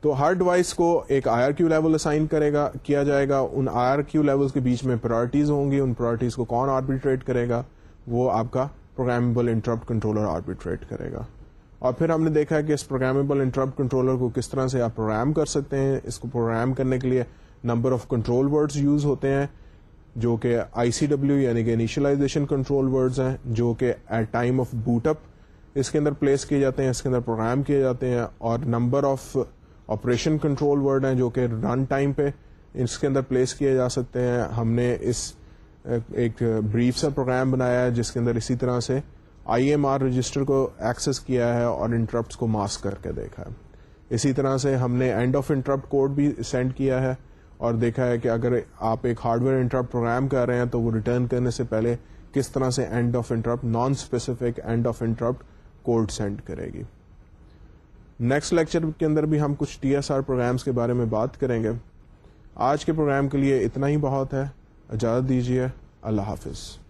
تو ہر ڈیوائس کو ایک I R Q level assign کرے گا، کیا جائے گا، ان آئی آر کیو لیول کے بیچ میں پرائرٹیز ہوں گی، ان پرائرٹیز کو کون آربیٹریٹ کرے گا؟ وہ آپ کا پروگرامیبل انٹرپٹ کنٹرولر آربیٹریٹ کرے گا۔ اور پھر ہم نے دیکھا کہ اس پروگرامیبل انٹرپٹ کنٹرولر کو کس طرح سے آپ پروگرام کر سکتے ہیں۔ اس کو پروگرام کرنے کے لیے number of control words use ہوتے ہیں، جو کہ آئی سی ڈبلو یعنی کہ انیشلائزیشن کنٹرول ورڈز ہیں، جو کہ at time of boot up اس کے اندر پلیس کیے جاتے ہیں، اس کے اندر پروگرام کیے جاتے ہیں اور number of operation control word ہیں جو کہ رن ٹائم پہ اس کے اندر پلیس کیے جا سکتے ہیں۔ ہم نے اس ایک بریف سا پروگرام بنایا ہے جس کے اندر اسی طرح سے آئی ایم آر رجسٹر کو ایکسس کیا ہے اور انٹرپٹس کو ماسک کر کے دیکھا ہے۔ اسی طرح سے ہم نے اینڈ آف انٹرپٹ کوڈ بھی سینڈ کیا ہے اور دیکھا ہے کہ اگر آپ ایک ہارڈ ویئر انٹرپٹ پروگرام کر رہے ہیں تو وہ ریٹرن کرنے سے پہلے کس طرح سے end of interrupt non specific end of interrupt code send کرے گی۔ نیکسٹ لیکچر کے اندر بھی ہم کچھ ٹی ایس آر پروگرامس کے بارے میں بات کریں گے۔ آج کے پروگرام کے لیے اتنا ہی بہت ہے۔ اجازت دیجیے۔ اللہ حافظ۔